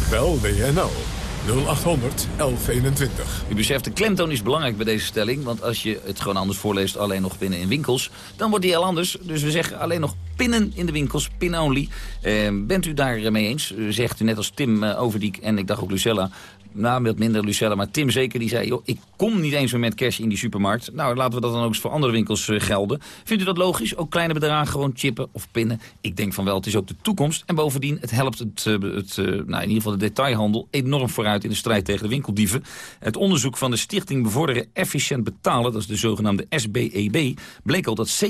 Bel WNL 0800 1121. U beseft, de klemtoon is belangrijk bij deze stelling. Want als je het gewoon anders voorleest, alleen nog pinnen in winkels... dan wordt die heel anders. Dus we zeggen alleen nog pinnen in de winkels, pin-only. Eh, bent u daar mee eens? Zegt u net als Tim uh, Overdiek en ik dacht ook Lucella nou, wat minder Lucella, maar Tim zeker, die zei... joh, ik kom niet eens meer met cash in die supermarkt. Nou, laten we dat dan ook eens voor andere winkels uh, gelden. Vindt u dat logisch? Ook kleine bedragen gewoon chippen of pinnen? Ik denk van wel, het is ook de toekomst. En bovendien, het helpt het, uh, het uh, nou, in ieder geval de detailhandel... enorm vooruit in de strijd tegen de winkeldieven. Het onderzoek van de Stichting Bevorderen Efficiënt Betalen... dat is de zogenaamde SBEB... bleek al dat 70%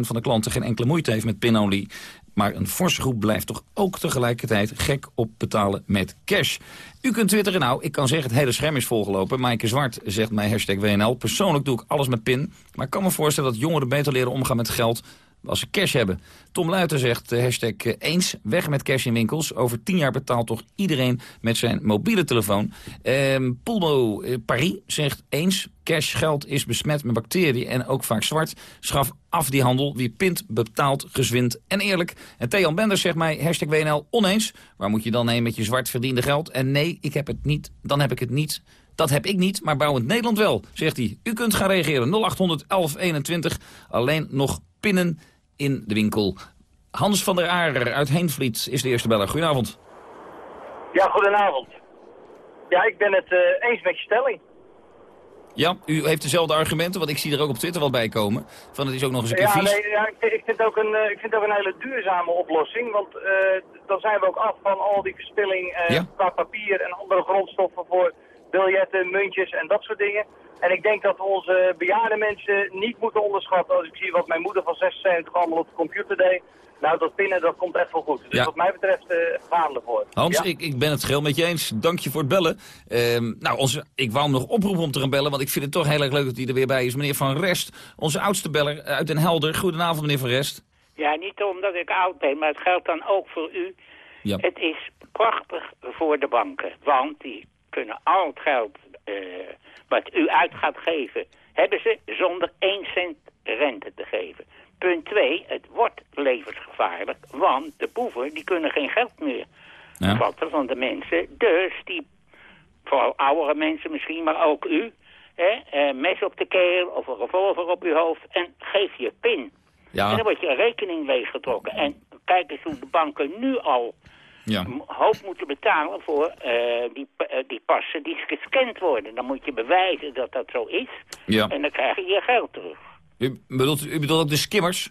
van de klanten geen enkele moeite heeft met pin-only. Maar een forse groep blijft toch ook tegelijkertijd gek op betalen met cash. U kunt twitteren, nou, ik kan zeggen het hele scherm is volgelopen. Maaike Zwart zegt mij hashtag WNL. Persoonlijk doe ik alles met pin. Maar ik kan me voorstellen dat jongeren beter leren omgaan met geld als ze cash hebben. Tom Luiten zegt uh, hashtag uh, eens, weg met cash in winkels. Over tien jaar betaalt toch iedereen met zijn mobiele telefoon. Uh, Pulmo uh, Paris zegt eens, cash geld is besmet met bacteriën en ook vaak zwart. Schaf af die handel, wie pint betaalt gezwind en eerlijk. En Theon Benders zegt mij, hashtag WNL oneens. Waar moet je dan heen met je zwart verdiende geld? En nee, ik heb het niet, dan heb ik het niet... Dat heb ik niet, maar bouwend Nederland wel, zegt hij. U kunt gaan reageren 0800 1121. Alleen nog pinnen in de winkel. Hans van der Aar uit Heenvliet is de eerste beller. Goedenavond. Ja, goedenavond. Ja, ik ben het uh, eens met je stelling. Ja, u heeft dezelfde argumenten, want ik zie er ook op Twitter wel bij komen. Van het is ook nog eens een keer ja, vies. Nee, ja, ik, ik, vind ook een, uh, ik vind ook een hele duurzame oplossing. Want uh, dan zijn we ook af van al die verspilling ja. qua papier en andere grondstoffen voor biljetten, muntjes en dat soort dingen. En ik denk dat we onze bejaarde mensen niet moeten onderschatten. Als ik zie wat mijn moeder van 76 allemaal op de computer deed. Nou, dat pinnen, dat komt echt wel goed. Dus Ja. wat mij betreft uh, gaan we ervoor. Hans, Ja. ik, ik ben het geheel met je eens. Dank je voor het bellen. Ehm, nou, onze, ik wou hem nog oproepen om te gaan bellen, want ik vind het toch heel erg leuk dat hij er weer bij is. Meneer Van Rest, onze oudste beller uit Den Helder. Goedenavond, meneer Van Rest. Ja, niet omdat ik oud ben, maar het geldt dan ook voor u. Ja. Het is prachtig voor de banken, want die kunnen al het geld eh, wat u uit gaat geven, hebben ze zonder één cent rente te geven. Punt 2, het wordt levensgevaarlijk, want de boeven die kunnen geen geld meer Ja. vatten van de mensen. Dus die, vooral oudere mensen misschien, maar ook u, hè, eh, mes op de keel of een revolver op uw hoofd en geef je pin. Ja. En dan wordt je rekening leeggetrokken. En kijk eens hoe de banken nu al Ja. hoop moeten betalen voor eh, die, eh, die passen die gescand worden. Dan moet je bewijzen dat dat zo is. Ja. En dan krijg je je geld terug. U bedoelt, u bedoelt ook de skimmers?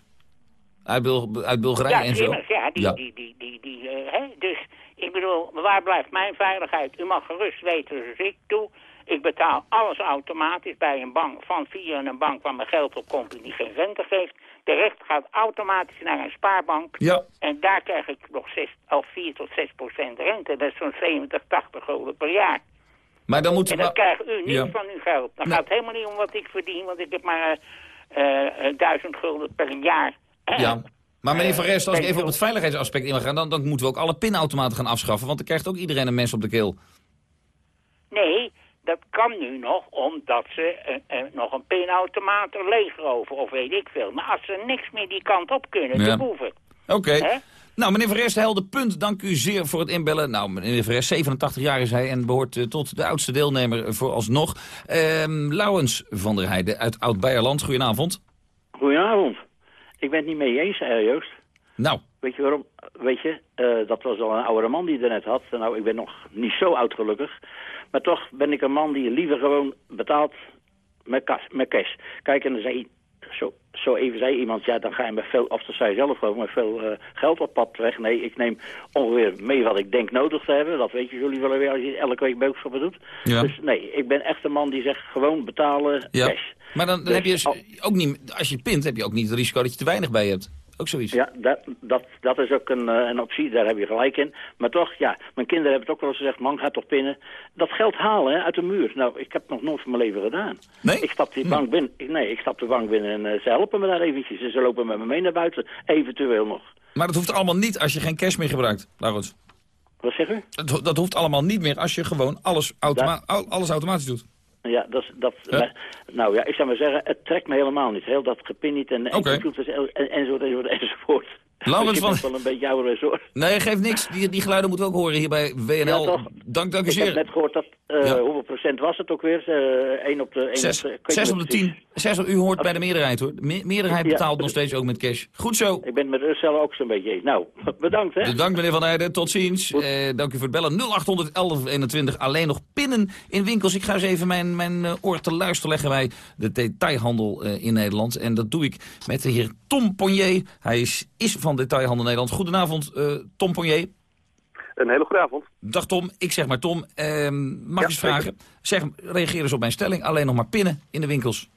Uit, Bul uit Bulgarije ja, en zo? ja, die, Ja. die, die, die, die, eh, hè? Dus ik bedoel, waar blijft mijn veiligheid? U mag gerust weten zoals ik doe. Ik betaal alles automatisch bij een bank, van via een bank waar mijn geld op komt en die geen rente geeft. De rest gaat automatisch naar een spaarbank. Ja. En daar krijg ik nog 6, of 4 tot 6 procent rente. Dat is zo'n 70, 80 gulden per jaar. Maar dan moeten En dat we... krijgt u niet Ja. van uw geld. Dan Nou. gaat het helemaal niet om wat ik verdien, want ik heb maar eh, eh, 1000 gulden per jaar. Ja. Maar meneer Van Rest, als ik Eh, even op het veiligheidsaspect in wil gaan... Dan, dan moeten we ook alle pinautomaten gaan afschaffen. Want dan krijgt ook iedereen een mes op de keel. Nee, dat kan nu nog, omdat ze eh, eh, nog een pinautomaat er leegroven of weet ik veel. Maar als ze niks meer die kant op kunnen, Ja. de boeven. Oké. Nou, meneer Van Rest, helder punt. Dank u zeer voor het inbellen. Nou, meneer Van Rest, 87 jaar is hij en behoort eh, tot de oudste deelnemer vooralsnog. Ehm Lauwens van der Heijden uit Oud-Beierland. Goedenavond. Goedenavond. Ik ben het niet mee eens, Joost. Nou. Weet je waarom? Weet je, eh, dat was al een oude man die er net had. Nou, ik ben nog niet zo oud gelukkig. Maar toch ben ik een man die liever gewoon betaalt met, kas, met cash. Kijk, en dan zei zo, zo even zei iemand, ja, dan ga je met veel, of dat zei zelf gewoon, met veel eh, geld op pad weg. Nee, ik neem ongeveer mee wat ik denk nodig te hebben. Dat weten jullie wel weer als je elke week boodschappen doet. Ja. Dus nee, ik ben echt een man die zegt gewoon betalen Ja. cash. Maar dan, dan Dus heb je dus al- ook niet, als je pint, heb je ook niet het risico dat je te weinig bij hebt. Ook zoiets. Ja, dat, dat, dat is ook een, eh, een optie, daar heb je gelijk in. Maar toch, ja, mijn kinderen hebben het ook wel eens gezegd, man, ga toch pinnen. Dat geld halen hè, uit de muur. Nou, ik heb het nog nooit van mijn leven gedaan. Nee? Ik stap die bank binnen, nee, ik stap de bank binnen en eh, ze helpen me daar eventjes. En ze lopen met me mee naar buiten, eventueel nog. Maar dat hoeft allemaal niet als je geen cash meer gebruikt, Laurens. Wat zeg u? Dat, dat hoeft allemaal niet meer als je gewoon alles, automa alles automatisch doet. Ja, dat, dat, nou ja, ik zou maar zeggen, het trekt me helemaal niet. Heel dat gepin niet en, en computers en, en, enzovoort, enzovoort, enzovoort. Laurens Misschien van- wel een beetje ouder hoor. Nee, geeft niks. Die, die geluiden moeten we ook horen hier bij WNL. Ja, dank, dank u Ik heb zeer. net gehoord dat, eh, hoeveel procent was het ook weer? Eh 1 op de... één Zes, op de, zes op de tien. Zes op, u hoort bij de meerderheid hoor. De me- meerderheid Ja. betaalt nog steeds ook met cash. Goed zo. Ik ben het met Ursel ook zo'n beetje eens. Nou, [laughs] bedankt hè. Bedankt meneer Van Eijden, tot ziens. Eh, dank u voor het bellen. 0800 1121, alleen nog pinnen in winkels. Ik ga eens even mijn, mijn eh, oor te luisteren leggen bij de detailhandel eh, in Nederland. En dat doe ik met de heer Tom Ponier. Hij is, is van Detailhandel Nederland. Goedenavond, eh, Tom Ponier. Een hele goede avond. Dag Tom, ik zeg maar Tom. Ehm, mag Ja, ik eens vragen? Zeg, reageer eens op mijn stelling. Alleen nog maar pinnen in de winkels.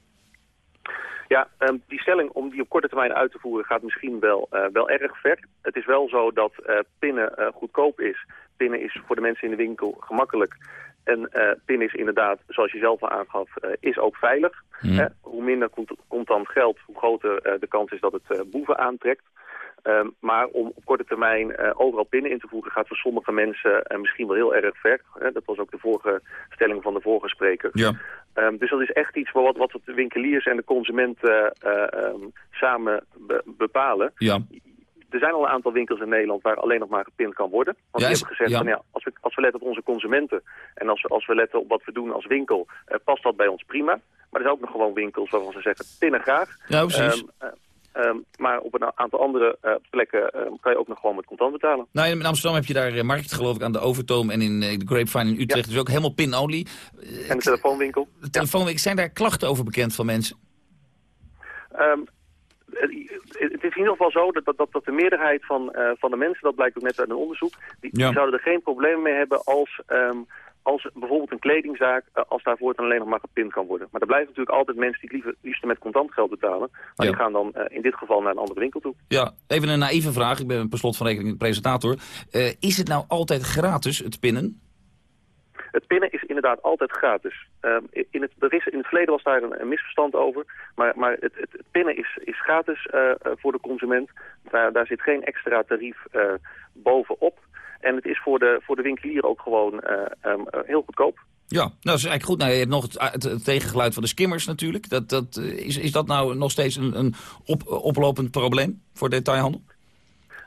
Ja, ehm, die stelling om die op korte termijn uit te voeren gaat misschien wel, eh, wel erg ver. Het is wel zo dat eh, pinnen goedkoop is. Pinnen is voor de mensen in de winkel gemakkelijk. En eh pinnen is inderdaad, zoals je zelf al aangaf, is ook veilig. Eh, hoe minder cont- contant geld, hoe groter de kans is dat het boeven aantrekt. Ehm, maar om op korte termijn eh, overal pinnen in te voegen gaat voor sommige mensen eh, misschien wel heel erg ver. Hè, dat was ook de vorige stelling van de vorige spreker. Ja. Ehm, dus dat is echt iets wat, wat de winkeliers en de consumenten eh, ehm, samen be- bepalen. Ja. Er zijn al een aantal winkels in Nederland waar alleen nog maar gepind kan worden. Want Ja, die hebben gezegd, ja. van, ja, als, we, als we letten op onze consumenten en als we, als we letten op wat we doen als winkel, past dat bij ons prima. Maar er zijn ook nog gewoon winkels waarvan ze zeggen, pinnen graag. Ja, precies. Eh, ehm, maar op een aantal andere eh, plekken ehm, kan je ook nog gewoon met contant betalen. Nou, in Amsterdam heb je daar eh, markt, geloof ik, aan de Overtoom. En in eh, de Grapevine in Utrecht is ook helemaal pin-only. En de telefoonwinkel. De telefoonwinkel, zijn daar klachten over bekend van mensen? Ehm, het is in ieder geval zo dat, dat, dat de meerderheid van, van de mensen, dat blijkt ook net uit een onderzoek, die, die zouden er geen probleem mee hebben als, als bijvoorbeeld een kledingzaak, eh, als daar voortaan alleen nog maar gepind kan worden. Maar er blijven natuurlijk altijd mensen die het liever, liefst met contant geld betalen. Maar Ja. die gaan dan eh, in dit geval naar een andere winkel toe. Ja, even een naïeve vraag. Ik ben per slot van rekening presentator. Eh, is het nou altijd gratis, het pinnen? Het pinnen is inderdaad altijd gratis. Ehm, in, het, er is, in het verleden was daar een, een misverstand over. Maar, maar het, het, het pinnen is, is gratis voor de consument. Daar, daar zit geen extra tarief bovenop. En het is voor de, voor de winkelier ook gewoon eh, ehm, eh, heel goedkoop. Ja, nou, dat is eigenlijk goed. Nou, je hebt nog het, het, het tegengeluid van de skimmers natuurlijk. Dat, dat, eh, is, is dat nou nog steeds een, een op, oplopend probleem voor detailhandel?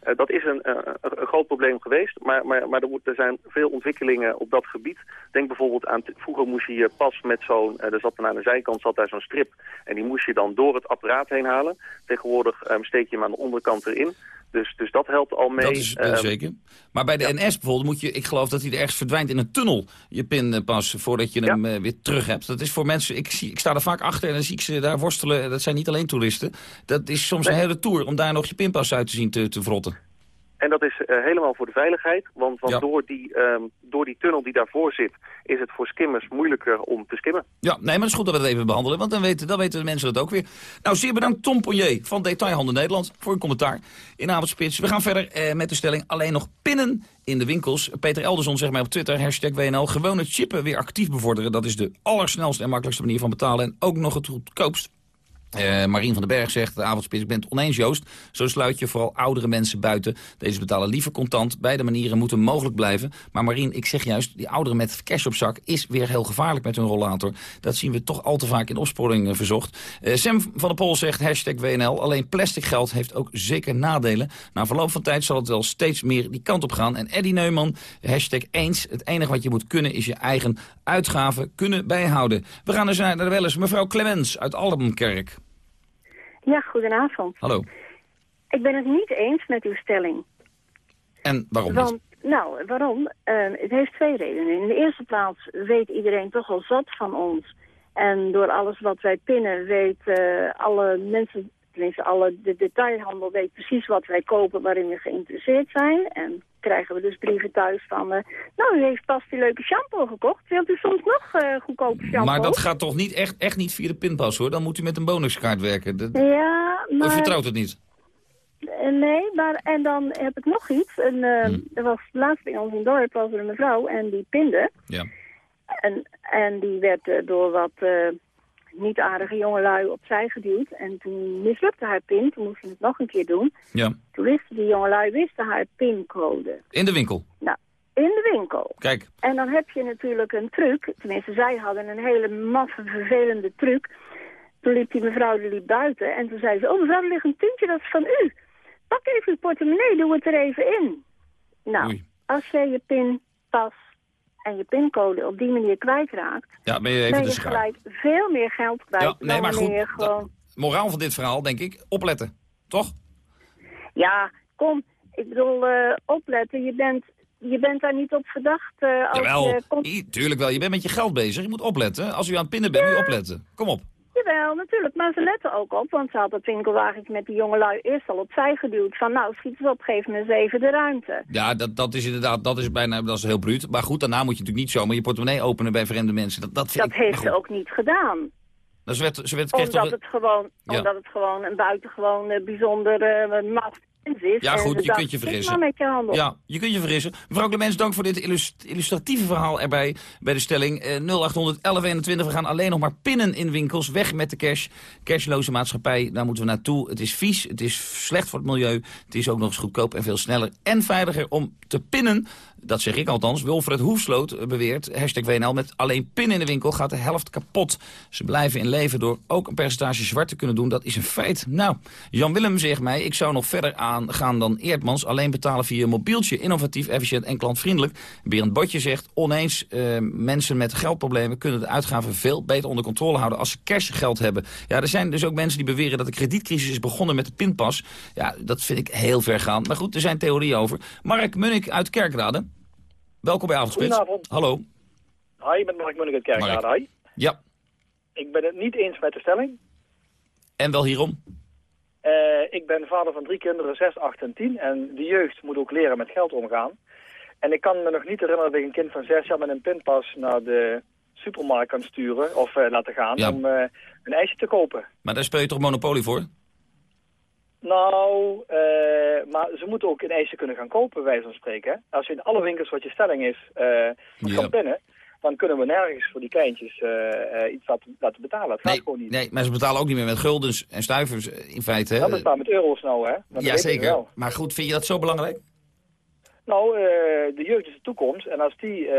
Eh, dat is een, eh, een, groot probleem geweest, maar, maar, maar er, moet, er zijn veel ontwikkelingen op dat gebied. Denk bijvoorbeeld aan, vroeger moest je je pas met zo'n, eh, er zat dan aan de zijkant zat daar zo'n strip. En die moest je dan door het apparaat heen halen. Tegenwoordig ehm, steek je hem aan de onderkant erin. Dus, dus dat helpt al mee. Dat is eh, Ehm, zeker. Maar bij de NS bijvoorbeeld moet je, ik geloof dat hij er ergens verdwijnt in een tunnel, je pinpas, voordat je hem eh, weer terug hebt. Dat is voor mensen, ik, zie, ik sta er vaak achter en dan zie ik ze daar worstelen. Dat zijn niet alleen toeristen. Dat is soms een hele tour om daar nog je pinpas uit te zien te, te vrotten. En dat is eh, helemaal voor de veiligheid, want, want Ja. door, die, ehm, door die tunnel die daarvoor zit, is het voor skimmers moeilijker om te skimmen. Ja, nee, maar het is goed dat we het even behandelen, want dan weten, dan weten de mensen dat ook weer. Nou, zeer bedankt Tom Ponier van Detailhandel Nederland voor uw commentaar in Avondspits. We gaan verder eh, met de stelling alleen nog pinnen in de winkels. Peter Elderson zegt mij op Twitter, hashtag WNL, gewoon het chippen weer actief bevorderen. Dat is de allersnelste en makkelijkste manier van betalen en ook nog het goedkoopst. Eh Marien van den Berg zegt, de avondspits, ik ben het oneens Joost. Zo sluit je vooral oudere mensen buiten. Deze betalen liever contant. Beide manieren moeten mogelijk blijven. Maar Marien, ik zeg juist, die ouderen met cash op zak... is weer heel gevaarlijk met hun rollator. Dat zien we toch al te vaak in opsporing eh, verzocht. Eh, Sam van der Pol zegt, hashtag WNL... alleen plastic geld heeft ook zeker nadelen. Na verloop van tijd zal het wel steeds meer die kant op gaan. En Eddie Neumann, hashtag eens... het enige wat je moet kunnen is je eigen uitgaven kunnen bijhouden. We gaan dus naar de wel eens mevrouw Clemens uit Aldermankerk. Ja, goedenavond. Hallo. Ik ben het niet eens met uw stelling. En waarom niet? Want, nou, waarom? Eh, het heeft twee redenen. In de eerste plaats weet iedereen toch al zat van ons. En door alles wat wij pinnen weet eh, alle mensen, tenminste alle de detailhandel weet precies wat wij kopen waarin we geïnteresseerd zijn. En krijgen we dus brieven thuis van, eh, nou u heeft pas die leuke shampoo gekocht. Wilt u soms nog eh goedkope shampoo? Maar dat gaat toch niet echt, echt niet via de pinpas hoor? Dan moet u met een bonuskaart werken. Dat, Ja, maar... vertrouwt het niet? Eh, nee, maar en dan heb ik nog iets. En, eh, Er was laatst bij ons in dorp was er een mevrouw en die pinde. Ja. En, en die werd door wat niet aardige jongelui opzij geduwd. En toen mislukte haar pin, toen moest ze het nog een keer doen. Ja. Toen wisten die jongelui wisten haar pincode. In de winkel. Nou, in de winkel. Kijk. En dan heb je natuurlijk een truc. Tenminste, zij hadden een hele maffe, vervelende truc. Toen liep die mevrouw die liep buiten. En toen zei ze, oh mevrouw, er ligt een tientje, dat is van u. Pak even uw portemonnee, doe het er even in. Nou, als jij je pinpas en je pincode op die manier kwijtraakt... Ja, ben je even ben je gelijk veel meer geld kwijt Ja, nee, dan maar wanneer goed, je gewoon... Moraal van dit verhaal, denk ik, opletten. Toch? Ja, kom, ik bedoel, eh, opletten. Je bent, je bent daar niet op verdacht eh, als Jawel, je... komt- I- tuurlijk wel. Je bent met je geld bezig. Je moet opletten. Als u aan het pinnen bent, moet je opletten. Kom op. Jawel, natuurlijk. Maar ze letten ook op, want ze had het winkelwagentje met die jongelui eerst al opzij geduwd. Van nou, schiet eens op, geef me eens even de ruimte. Ja, dat, dat is inderdaad, dat is bijna, dat is heel bruut. Maar goed, daarna moet je natuurlijk niet zomaar je portemonnee openen bij vreemde mensen. Dat, dat vind Dat ik, heeft ze ook niet gedaan. Nou, ze werd, ze werd, Omdat het, gewoon, Ja. omdat het gewoon een buitengewoon eh, bijzonder uh, maf is. Ja, goed, je kunt je "Schiet vergissen. maar met je handen op." Ja, je kunt je vergissen. Mevrouw Clemens, dank voor dit illust- illustratieve verhaal erbij bij de stelling. Eh 0800 1121, we gaan alleen nog maar pinnen in winkels. Weg met de cash. Cashloze maatschappij, daar moeten we naartoe. Het is vies, het is slecht voor het milieu. Het is ook nog eens goedkoop en veel sneller en veiliger om te pinnen. Dat zeg ik althans. Wilfred Hoefsloot beweert, hashtag WNL, met alleen pinnen in de winkel gaat de helft kapot. Ze blijven in leven door ook een percentage zwart te kunnen doen. Dat is een feit. Nou, Jan Willem zegt mij, ik zou nog verder aangaan dan Eerdmans. Alleen betalen via een mobieltje, innovatief, efficiënt en klantvriendelijk. Berend Botje zegt, oneens, eh, mensen met geldproblemen kunnen de uitgaven veel beter onder controle houden als ze cashgeld hebben. Ja, er zijn dus ook mensen die beweren dat de kredietcrisis is begonnen met de pinpas. Ja, dat vind ik heel ver gaan. Maar goed, er zijn theorieën over. Mark Munnik uit Kerkrade. Welkom bij Avondspits. Goedenavond. Hallo. Hi, ik ben Mark Munnik uit Kerkrade. Mark. Hi. Ja, Ik ben het niet eens met de stelling. en wel hierom. Eh, ik ben vader van drie kinderen, 6, 8 en 10. En de jeugd moet ook leren met geld omgaan. En ik kan me nog niet herinneren dat ik een kind van 6 jaar met een pinpas naar de supermarkt kan sturen of eh, laten gaan Ja. om eh, een ijsje te kopen. Maar daar speel je toch Monopoly voor? Nou, eh, maar ze moeten ook een ijsje kunnen gaan kopen, bij wijze van spreken. Als je in alle winkels wat je stelling is, Ja. gaan pinnen, dan kunnen we nergens voor die kleintjes eh, eh, iets laten, laten betalen. Het gaat gewoon niet. Nee, maar ze betalen ook niet meer met guldens en stuivers in feite. hè? Dat bestaat met euro's nou, hè? Dat ja, we zeker. wel. Maar goed, vind je dat zo belangrijk? Nou, de jeugd is de toekomst. En als die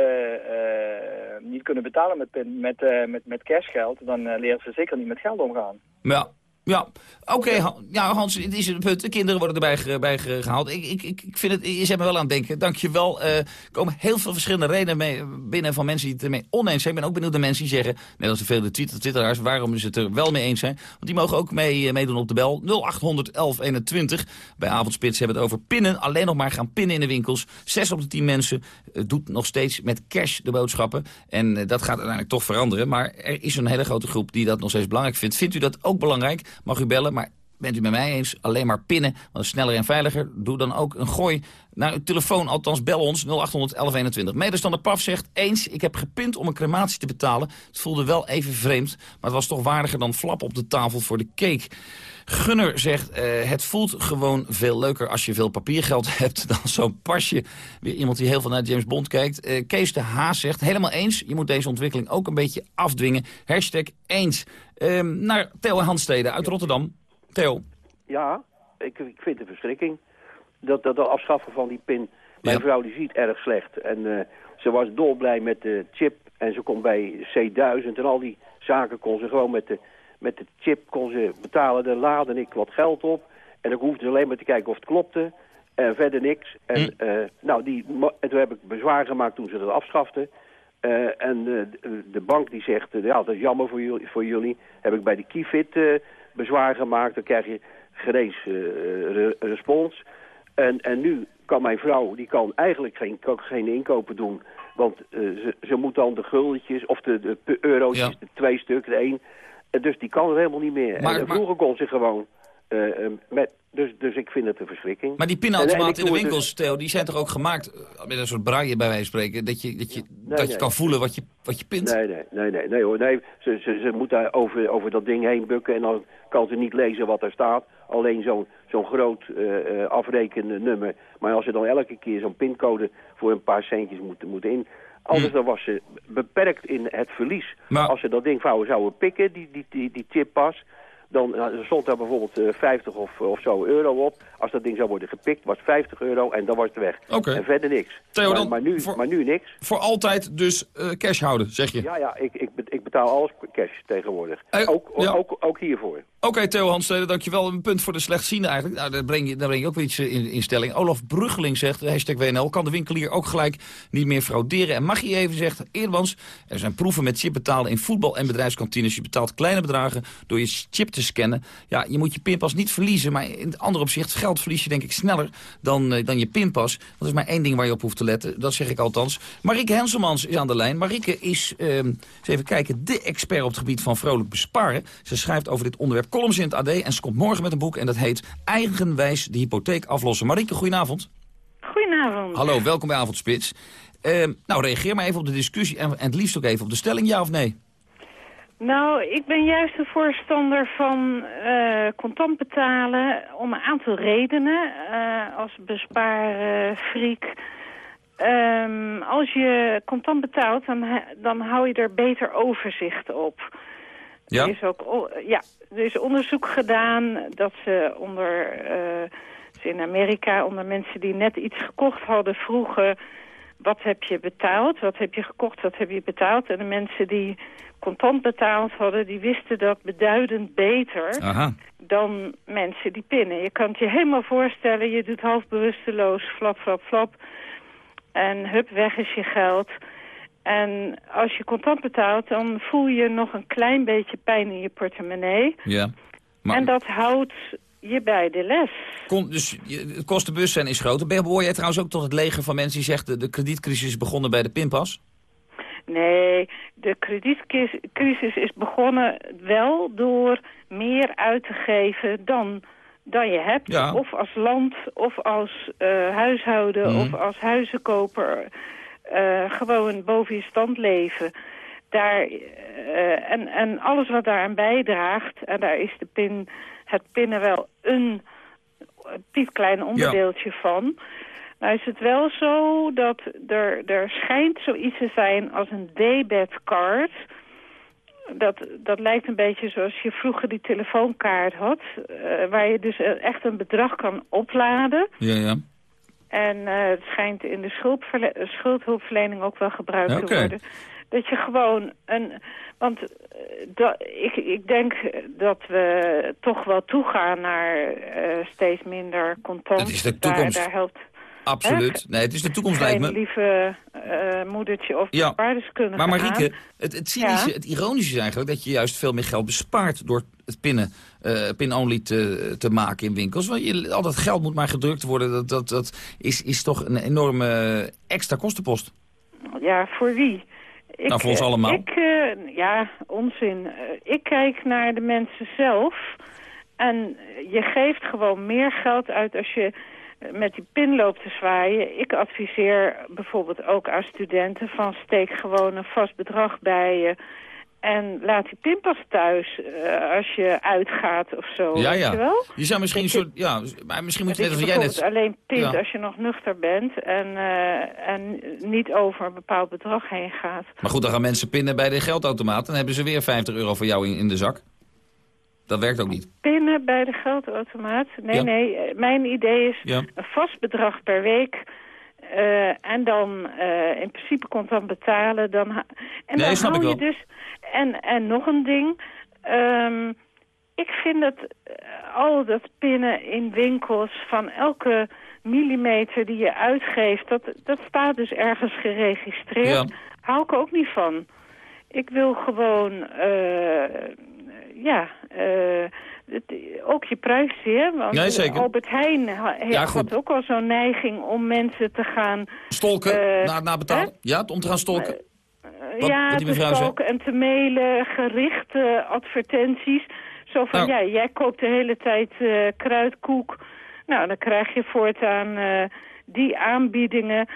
niet kunnen betalen met, met, met, met cashgeld, dan leren ze zeker niet met geld omgaan. Ja, ja. oké. Ja, Hans, het is een punt. De kinderen worden erbij bij ge- gehaald. Ik, ik, ik vind het, je zet me wel aan het denken. Dank je wel. Eh, Er komen heel veel verschillende redenen mee, binnen van mensen die het ermee oneens zijn. Ik ben ook benieuwd mensen die zeggen, net als de vele Twitter, twitteraars, waarom ze het er wel mee eens zijn. Want die mogen ook mee, eh, meedoen op de bel. 0800 1121. Bij Avondspits hebben we het over pinnen. Alleen nog maar gaan pinnen in de winkels. Zes op de tien mensen eh, doet nog steeds met cash de boodschappen. En dat gaat uiteindelijk toch veranderen. Maar er is een hele grote groep die dat nog steeds belangrijk vindt. Vindt u dat ook belangrijk? Mag u bellen, maar bent u met mij eens? Alleen maar pinnen, want sneller en veiliger. Doe dan ook een gooi naar uw telefoon. Althans, bel ons 0800 1121. Medestander Paf zegt, eens, ik heb gepint om een crematie te betalen. Het voelde wel even vreemd, maar het was toch waardiger dan flap op de tafel voor de cake. Gunner zegt, eh, het voelt gewoon veel leuker als je veel papiergeld [laughs] hebt dan zo'n pasje. Weer iemand die heel veel naar James Bond kijkt. Eh, Kees de Haas zegt, helemaal eens. Je moet deze ontwikkeling ook een beetje afdwingen. Hashtag eens. Ehm, naar Theo Handstede uit Rotterdam. Theo. Ja, ik, ik vind het een verschrikking. Dat, dat, dat afschaffen van die pin. Mijn vrouw die ziet erg slecht. En eh, ze was dolblij met de chip. En ze kon bij C1000 en al die zaken kon ze gewoon met de, met de chip kon ze betalen. Daar laadde ik wat geld op. En dan hoefde ze alleen maar te kijken of het klopte. En verder niks. En, eh, nou, die, en toen heb ik bezwaar gemaakt toen ze dat afschaften. Eh, en eh, de, de bank die zegt, ja, dat is jammer voor jullie. Voor jullie. Heb ik bij de Keyfit bezwaar gemaakt. Dan krijg je geen eens re- respons. En, en nu kan mijn vrouw, die kan eigenlijk geen, kan geen inkopen doen. Want ze, ze moet dan de guldetjes, of de, de eurotjes, de twee stuk, de één. En dus die kan het helemaal niet meer. Maar- en maar- vroeger kon ze gewoon Eh, eh, met, dus, dus ik vind het een verschrikking. Maar die En- en pinautomaten in de het winkels, Theo, die zijn toch ook gemaakt eh, met een soort braille bij wijze van spreken, dat je, dat je, dat je kan voelen wat je, wat je pint? Nee, nee, nee, nee, nee hoor. Nee, ze, ze, ze moet daar over, over dat ding heen bukken en dan kan ze niet lezen wat er staat. Alleen zo'n zo'n groot eh eh afrekenen nummer. Maar als ze dan elke keer zo'n pincode voor een paar centjes moet, moet in... Anders dan was ze beperkt in het verlies. Als ze dat ding vouwen zouden pikken, die, die, die, die chippas... Dan nou, er stond daar bijvoorbeeld eh, 50 of, of zo euro op. Als dat ding zou worden gepikt, was het 50 euro en dan was het weg. En verder niks. Theo, maar, maar, nu, maar nu niks. Voor altijd dus eh, cash houden, zeg je? Ja, ja, ik, ik, be- ik betaal alles cash tegenwoordig. Eh, ook, ja. ook, ook hiervoor. Oké, Theo Hansstede, dankjewel. Een punt voor de slechtziende eigenlijk. Nou, daar breng je, daar breng je ook weer iets eh, in, in stelling. Olaf Bruggeling zegt, eh, hashtag WNL, kan de winkelier ook gelijk niet meer frauderen? En Maggie even zegt, Eermans, er zijn proeven met chip betalen in voetbal- en bedrijfskantines. Je betaalt kleine bedragen door je chip te scannen. Ja, je moet je pinpas niet verliezen, maar in het andere opzicht, geld verlies je denk ik sneller dan, eh, dan je pinpas. Dat is maar één ding waar je op hoeft te letten, dat zeg ik althans. Marieke Henselmans is aan de lijn. Marieke is, eh, eens even kijken, de expert op het gebied van vrolijk besparen. Ze schrijft over dit onderwerp columns in het AD en ze komt morgen met een boek en dat heet Eigenwijs de hypotheek aflossen. Marieke, goedenavond. Goedenavond. Hallo, welkom bij Avondspits. Eh, nou, reageer maar even op de discussie en, en het liefst ook even op de stelling, ja of nee? Nou, ik ben juist een voorstander van eh, contant betalen om een aantal redenen. Eh, als bespaarfreak. Ehm, als je contant betaalt, dan, dan hou je er beter overzicht op. Ja? Er is ook ja, er is onderzoek gedaan dat ze onder eh, ze in Amerika onder mensen die net iets gekocht hadden vroegen wat heb je betaald, wat heb je gekocht, wat heb je betaald. En de mensen die contant betaald hadden, die wisten dat beduidend beter Aha. dan mensen die pinnen. Je kan het je helemaal voorstellen, je doet half bewusteloos, flap, flap, flap. En hup, weg is je geld. En als je contant betaalt, dan voel je nog een klein beetje pijn in je portemonnee. Ja. Maar En dat houdt je bij de les. kon, dus het kostenbewustzijn is groter. Ben- Behoor jij trouwens ook tot het leger van mensen die zegt... de, de kredietcrisis is begonnen bij de pinpas? Nee, de kredietcrisis is begonnen wel door meer uit te geven dan, dan je hebt. Ja. Of als land, of als eh, huishouden, Mhm. of als huizenkoper. Eh, gewoon boven je stand leven. Daar, eh, en, en alles wat daaraan bijdraagt, en daar is de pin, het pinnen wel een piepklein onderdeeltje van. Nou is het wel zo dat er, er schijnt zoiets te zijn als een debetcard. Dat, dat lijkt een beetje zoals je vroeger die telefoonkaart had. eh, waar je dus echt een bedrag kan opladen. Ja, ja. En eh, het schijnt in de schuldhulpverlening ook wel gebruikt te worden. Dat je gewoon een... Want eh, dat, ik, ik denk dat we toch wel toegaan naar eh, steeds minder contant. Het is de Daar- toekomst. Daar, helpt Absoluut. Nee, het is de toekomst, lijkt me. lieve eh, moedertje of Ja. Maar Marieke, aan. het, het cynische, Ja. het ironische is eigenlijk... dat je juist veel meer geld bespaart door het pinnen, eh, pin-only te, te maken in winkels. Want je, al dat geld moet maar gedrukt worden. Dat, dat, dat is, is toch een enorme extra kostenpost. Ja, voor wie? Ik, Nou, voor ons eh, allemaal. Ik, ja, onzin. Ik kijk naar de mensen zelf. En je geeft gewoon meer geld uit als je met die pin loopt te zwaaien. Ik adviseer bijvoorbeeld ook aan studenten van steek gewoon een vast bedrag bij je. En laat die pinpas thuis eh, als je uitgaat of zo. ja, weet ja. Je wel? Je zou misschien een soort... Ja, maar misschien moet je Dat net als jij net... alleen pint Ja. als je nog nuchter bent en, eh, en niet over een bepaald bedrag heen gaat. Maar goed, dan gaan mensen pinnen bij de geldautomaat... en dan hebben ze weer 50 euro voor jou in, in de zak. Dat werkt ook niet. Pinnen bij de geldautomaat? Nee, Ja. nee. eh, Mijn idee is Ja. een vast bedrag per week. eh, en dan eh, in principe contant betalen. Dan en Nee, dan snap hou ik je wel. dus. En, en nog een ding. Ehm, ik vind dat al dat pinnen in winkels van elke millimeter die je uitgeeft, dat, dat staat dus ergens geregistreerd. Ja. Hou ik ook niet van. Ik wil gewoon, eh, ja, eh, het- ook je privacy, hè? Want Nee, zeker. Albert Heijn ha- Ja, had ook al zo'n neiging om mensen te gaan... Stolken, eh, na, na betalen? Ja, om te gaan stolken? eh, Wat- ja, wat die te en te mailen, gerichte advertenties. Zo van, Nou. ja, jij koopt de hele tijd eh, kruidkoek. Nou, dan krijg je voortaan eh, die aanbiedingen.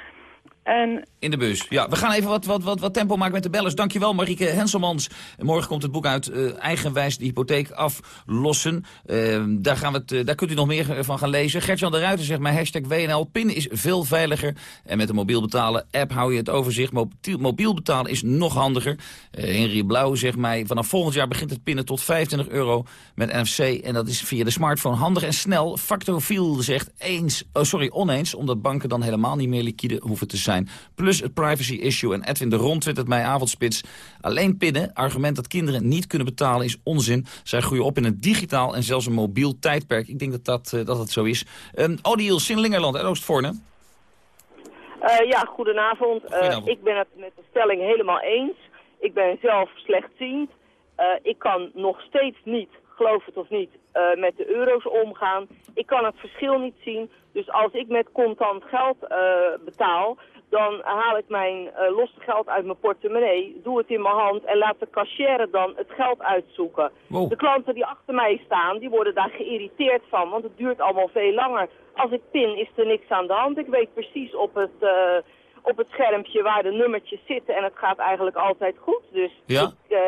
En In de bus. Ja, we gaan even wat, wat, wat, wat tempo maken met de bellers. Dankjewel Marieke Henselmans. Morgen komt het boek uit eh, Eigenwijs de hypotheek aflossen. Eh, daar, gaan we het, eh, daar kunt u nog meer van gaan lezen. Gertjan de Ruiter zegt mij hashtag WNL. PIN is veel veiliger. En met de mobiel betalen app hou je het overzicht. Mobiel, mobiel betalen is nog handiger. Eh, Henry Blauw zegt mij vanaf volgend jaar begint het pinnen tot 25 euro met NFC. En dat is via de smartphone handig en snel. Factofiel zegt eens, oh sorry, oneens. Omdat banken dan helemaal niet meer liquide hoeven te zijn. Plus het privacy issue. En Edwin de Rond twittert mij avondspits. Alleen pinnen, argument dat kinderen niet kunnen betalen is onzin. Zij groeien op in een digitaal en zelfs een mobiel tijdperk. Ik denk dat dat, eh, dat, het zo is. Um, Odiel Sinlingerland uit Oostvoorne. Eh, ja, goedenavond. Eh, Goedenavond. ik ben het met de stelling helemaal eens. Ik ben zelf slechtziend. Ik kan nog steeds niet, geloof het of niet, met de euro's omgaan. Ik kan het verschil niet zien. Dus als ik met contant geld betaal, dan haal ik mijn eh, losse geld uit mijn portemonnee, doe het in mijn hand en laat de cashier dan het geld uitzoeken. Wow. De klanten die achter mij staan, die worden daar geïrriteerd van, want het duurt allemaal veel langer. Als ik pin, is er niks aan de hand. Ik weet precies op het, eh, op het schermpje waar de nummertjes zitten en het gaat eigenlijk altijd goed. Dus Ja. ik, eh,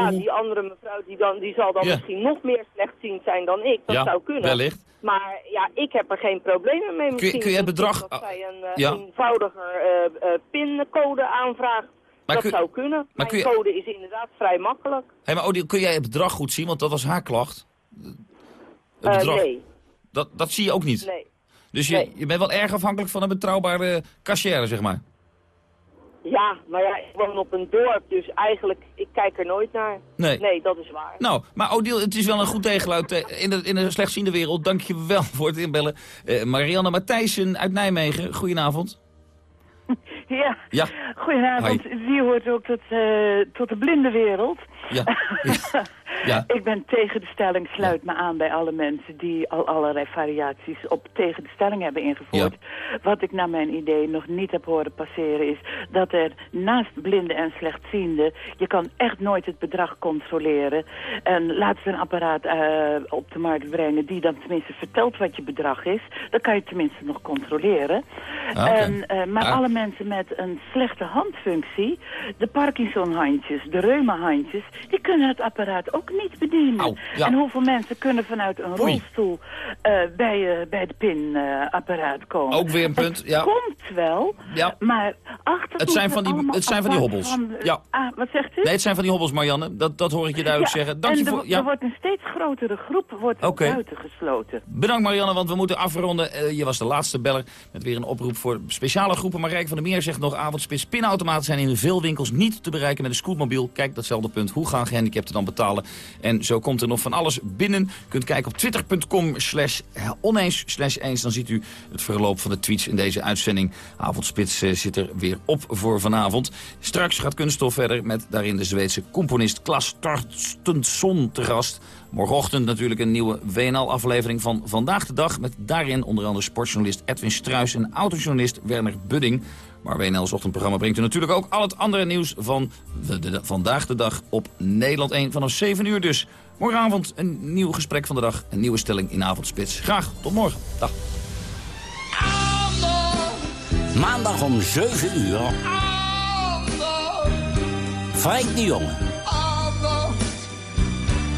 ja, die andere mevrouw die, dan, die zal dan Ja. misschien nog meer slechtziend zijn dan ik. Dat Ja, zou kunnen. wellicht. Maar ja, ik heb er geen problemen mee. Misschien kun je het bedrag- Dat zij een eh, Ja. eenvoudiger eh, eh, pincode aanvraagt. Maar dat kun- zou kunnen. maar Mijn kun je- code is inderdaad vrij makkelijk. Hey, maar Odiel, kun jij het bedrag goed zien? Want dat was haar klacht. Het bedrag. nee. Dat, dat zie je ook niet. Nee. Dus je, je bent wel erg afhankelijk van een betrouwbare cashier, zeg maar. Ja, maar ja, ik woon op een dorp, dus eigenlijk, ik kijk er nooit naar. Nee. Nee, dat is waar. Nou, maar Odile, het is wel een goed tegenluid eh, in de, in de slechtziende wereld. Dank je wel voor het inbellen. Eh, Marianne Matthijssen uit Nijmegen, goedenavond. [laughs] Ja, Ja. goedenavond. Wie hoort ook tot, eh, tot de blinde wereld? Ja. [laughs] ja. Ik ben tegen de stelling, sluit me aan bij alle mensen die al allerlei variaties op tegen de stelling hebben ingevoerd. Wat ik naar mijn idee nog niet heb horen passeren is dat er naast blinden en slechtzienden, je kan echt nooit het bedrag controleren. En laat ze een apparaat eh, op de markt brengen die dan tenminste vertelt wat je bedrag is. Dan kan je tenminste nog controleren. Ah, en, eh, maar Ah. alle mensen met een slechte handfunctie, de Parkinson-handjes, de reuma-handjes, die kunnen het apparaat ook niet bedienen. ja. En hoeveel mensen kunnen vanuit een Oei. rolstoel eh, bij, eh, bij de pinapparaat komen? Ook weer een punt, Het ja. komt wel, Ja. maar achter Het zijn van die, het zijn van die hobbels. Ja. Ah, wat zegt u? Nee, het zijn van die hobbels, Marianne. Dat, dat hoor ik je duidelijk zeggen. Dank je en er, voor... er Ja. wordt een steeds grotere groep wordt Oké. buitengesloten. Bedankt Marianne, want we moeten afronden. Eh, je was de laatste beller met weer een oproep voor speciale groepen. Marijk van der Meer zegt nog avondspits. Pinautomaten zijn in veel winkels niet te bereiken met een scootmobiel. Kijk, datzelfde punt. Hoe gaan gehandicapten dan betalen? En zo komt er nog van alles binnen. Kunt kijken op twitter.com slash oneens slash eens. Dan ziet u het verloop van de tweets in deze uitzending. Avondspits eh, zit er weer op voor vanavond. Straks gaat Kunststof verder met daarin de Zweedse componist Klas Torstensson te gast. Morgenochtend natuurlijk een nieuwe WNL-aflevering van Vandaag de Dag... met daarin onder andere sportjournalist Edwin Struis en autojournalist Werner Budding. Maar WNL's ochtendprogramma brengt u natuurlijk ook al het andere nieuws van de, de- de- Vandaag de Dag op Nederland 1 vanaf 7 uur dus. Morgenavond een nieuw gesprek van de dag, een nieuwe stelling in Avondspits. Graag, tot morgen. Dag. Maandag om 7 uur. Frank de Jonge.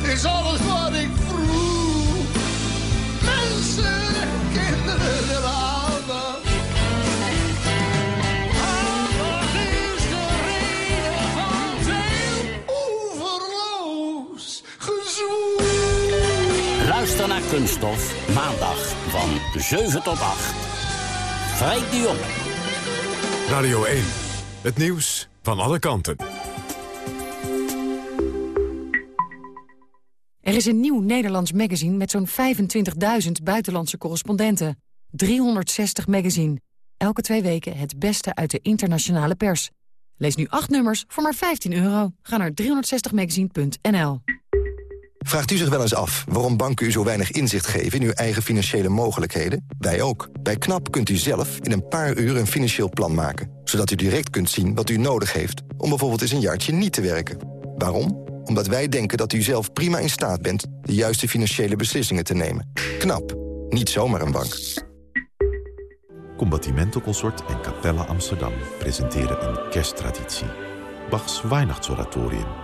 is alles wat ik vroeg. Mensen, kinderen Luister naar Kunststof. Maandag van 7 tot 8. Frank de Jonge. Radio 1. Het nieuws van alle kanten. Er is een nieuw Nederlands magazine met zo'n 25.000 buitenlandse correspondenten. 360 magazine. Elke twee weken het beste uit de internationale pers. Lees nu acht nummers voor maar 15 euro. Ga naar 360magazine.nl. Vraagt u zich wel eens af waarom banken u zo weinig inzicht geven in uw eigen financiële mogelijkheden? Wij ook. Bij KNAP kunt u zelf in een paar uur een financieel plan maken. Zodat u direct kunt zien wat u nodig heeft om bijvoorbeeld eens een jaartje niet te werken. Waarom? Omdat wij denken dat u zelf prima in staat bent... de juiste financiële beslissingen te nemen. KNAP. Niet zomaar een bank. Combattimento Consort en Capella Amsterdam presenteren een kersttraditie. Bachs Weihnachtsoratorium.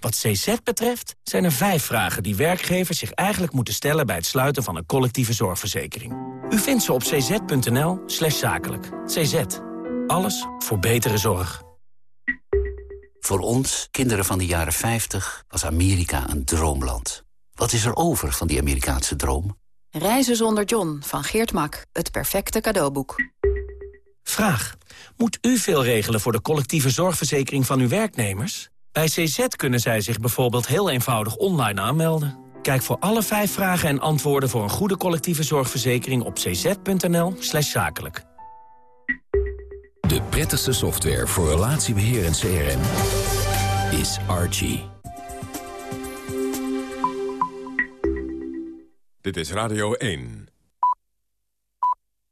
Wat CZ betreft zijn er vijf vragen die werkgevers zich eigenlijk moeten stellen... bij het sluiten van een collectieve zorgverzekering. U vindt ze op cz.nl slash zakelijk. CZ. Alles voor betere zorg. Voor ons, kinderen van de jaren 50, was Amerika een droomland. Wat is er over van die Amerikaanse droom? Reizen zonder John van Geert Mak. Het perfecte cadeauboek. Vraag. Moet u veel regelen voor de collectieve zorgverzekering van uw werknemers? Bij CZ kunnen zij zich bijvoorbeeld heel eenvoudig online aanmelden. Kijk voor alle vijf vragen en antwoorden voor een goede collectieve zorgverzekering op cz.nl slash zakelijk. De prettigste software voor relatiebeheer en CRM is Archie. Dit is Radio 1.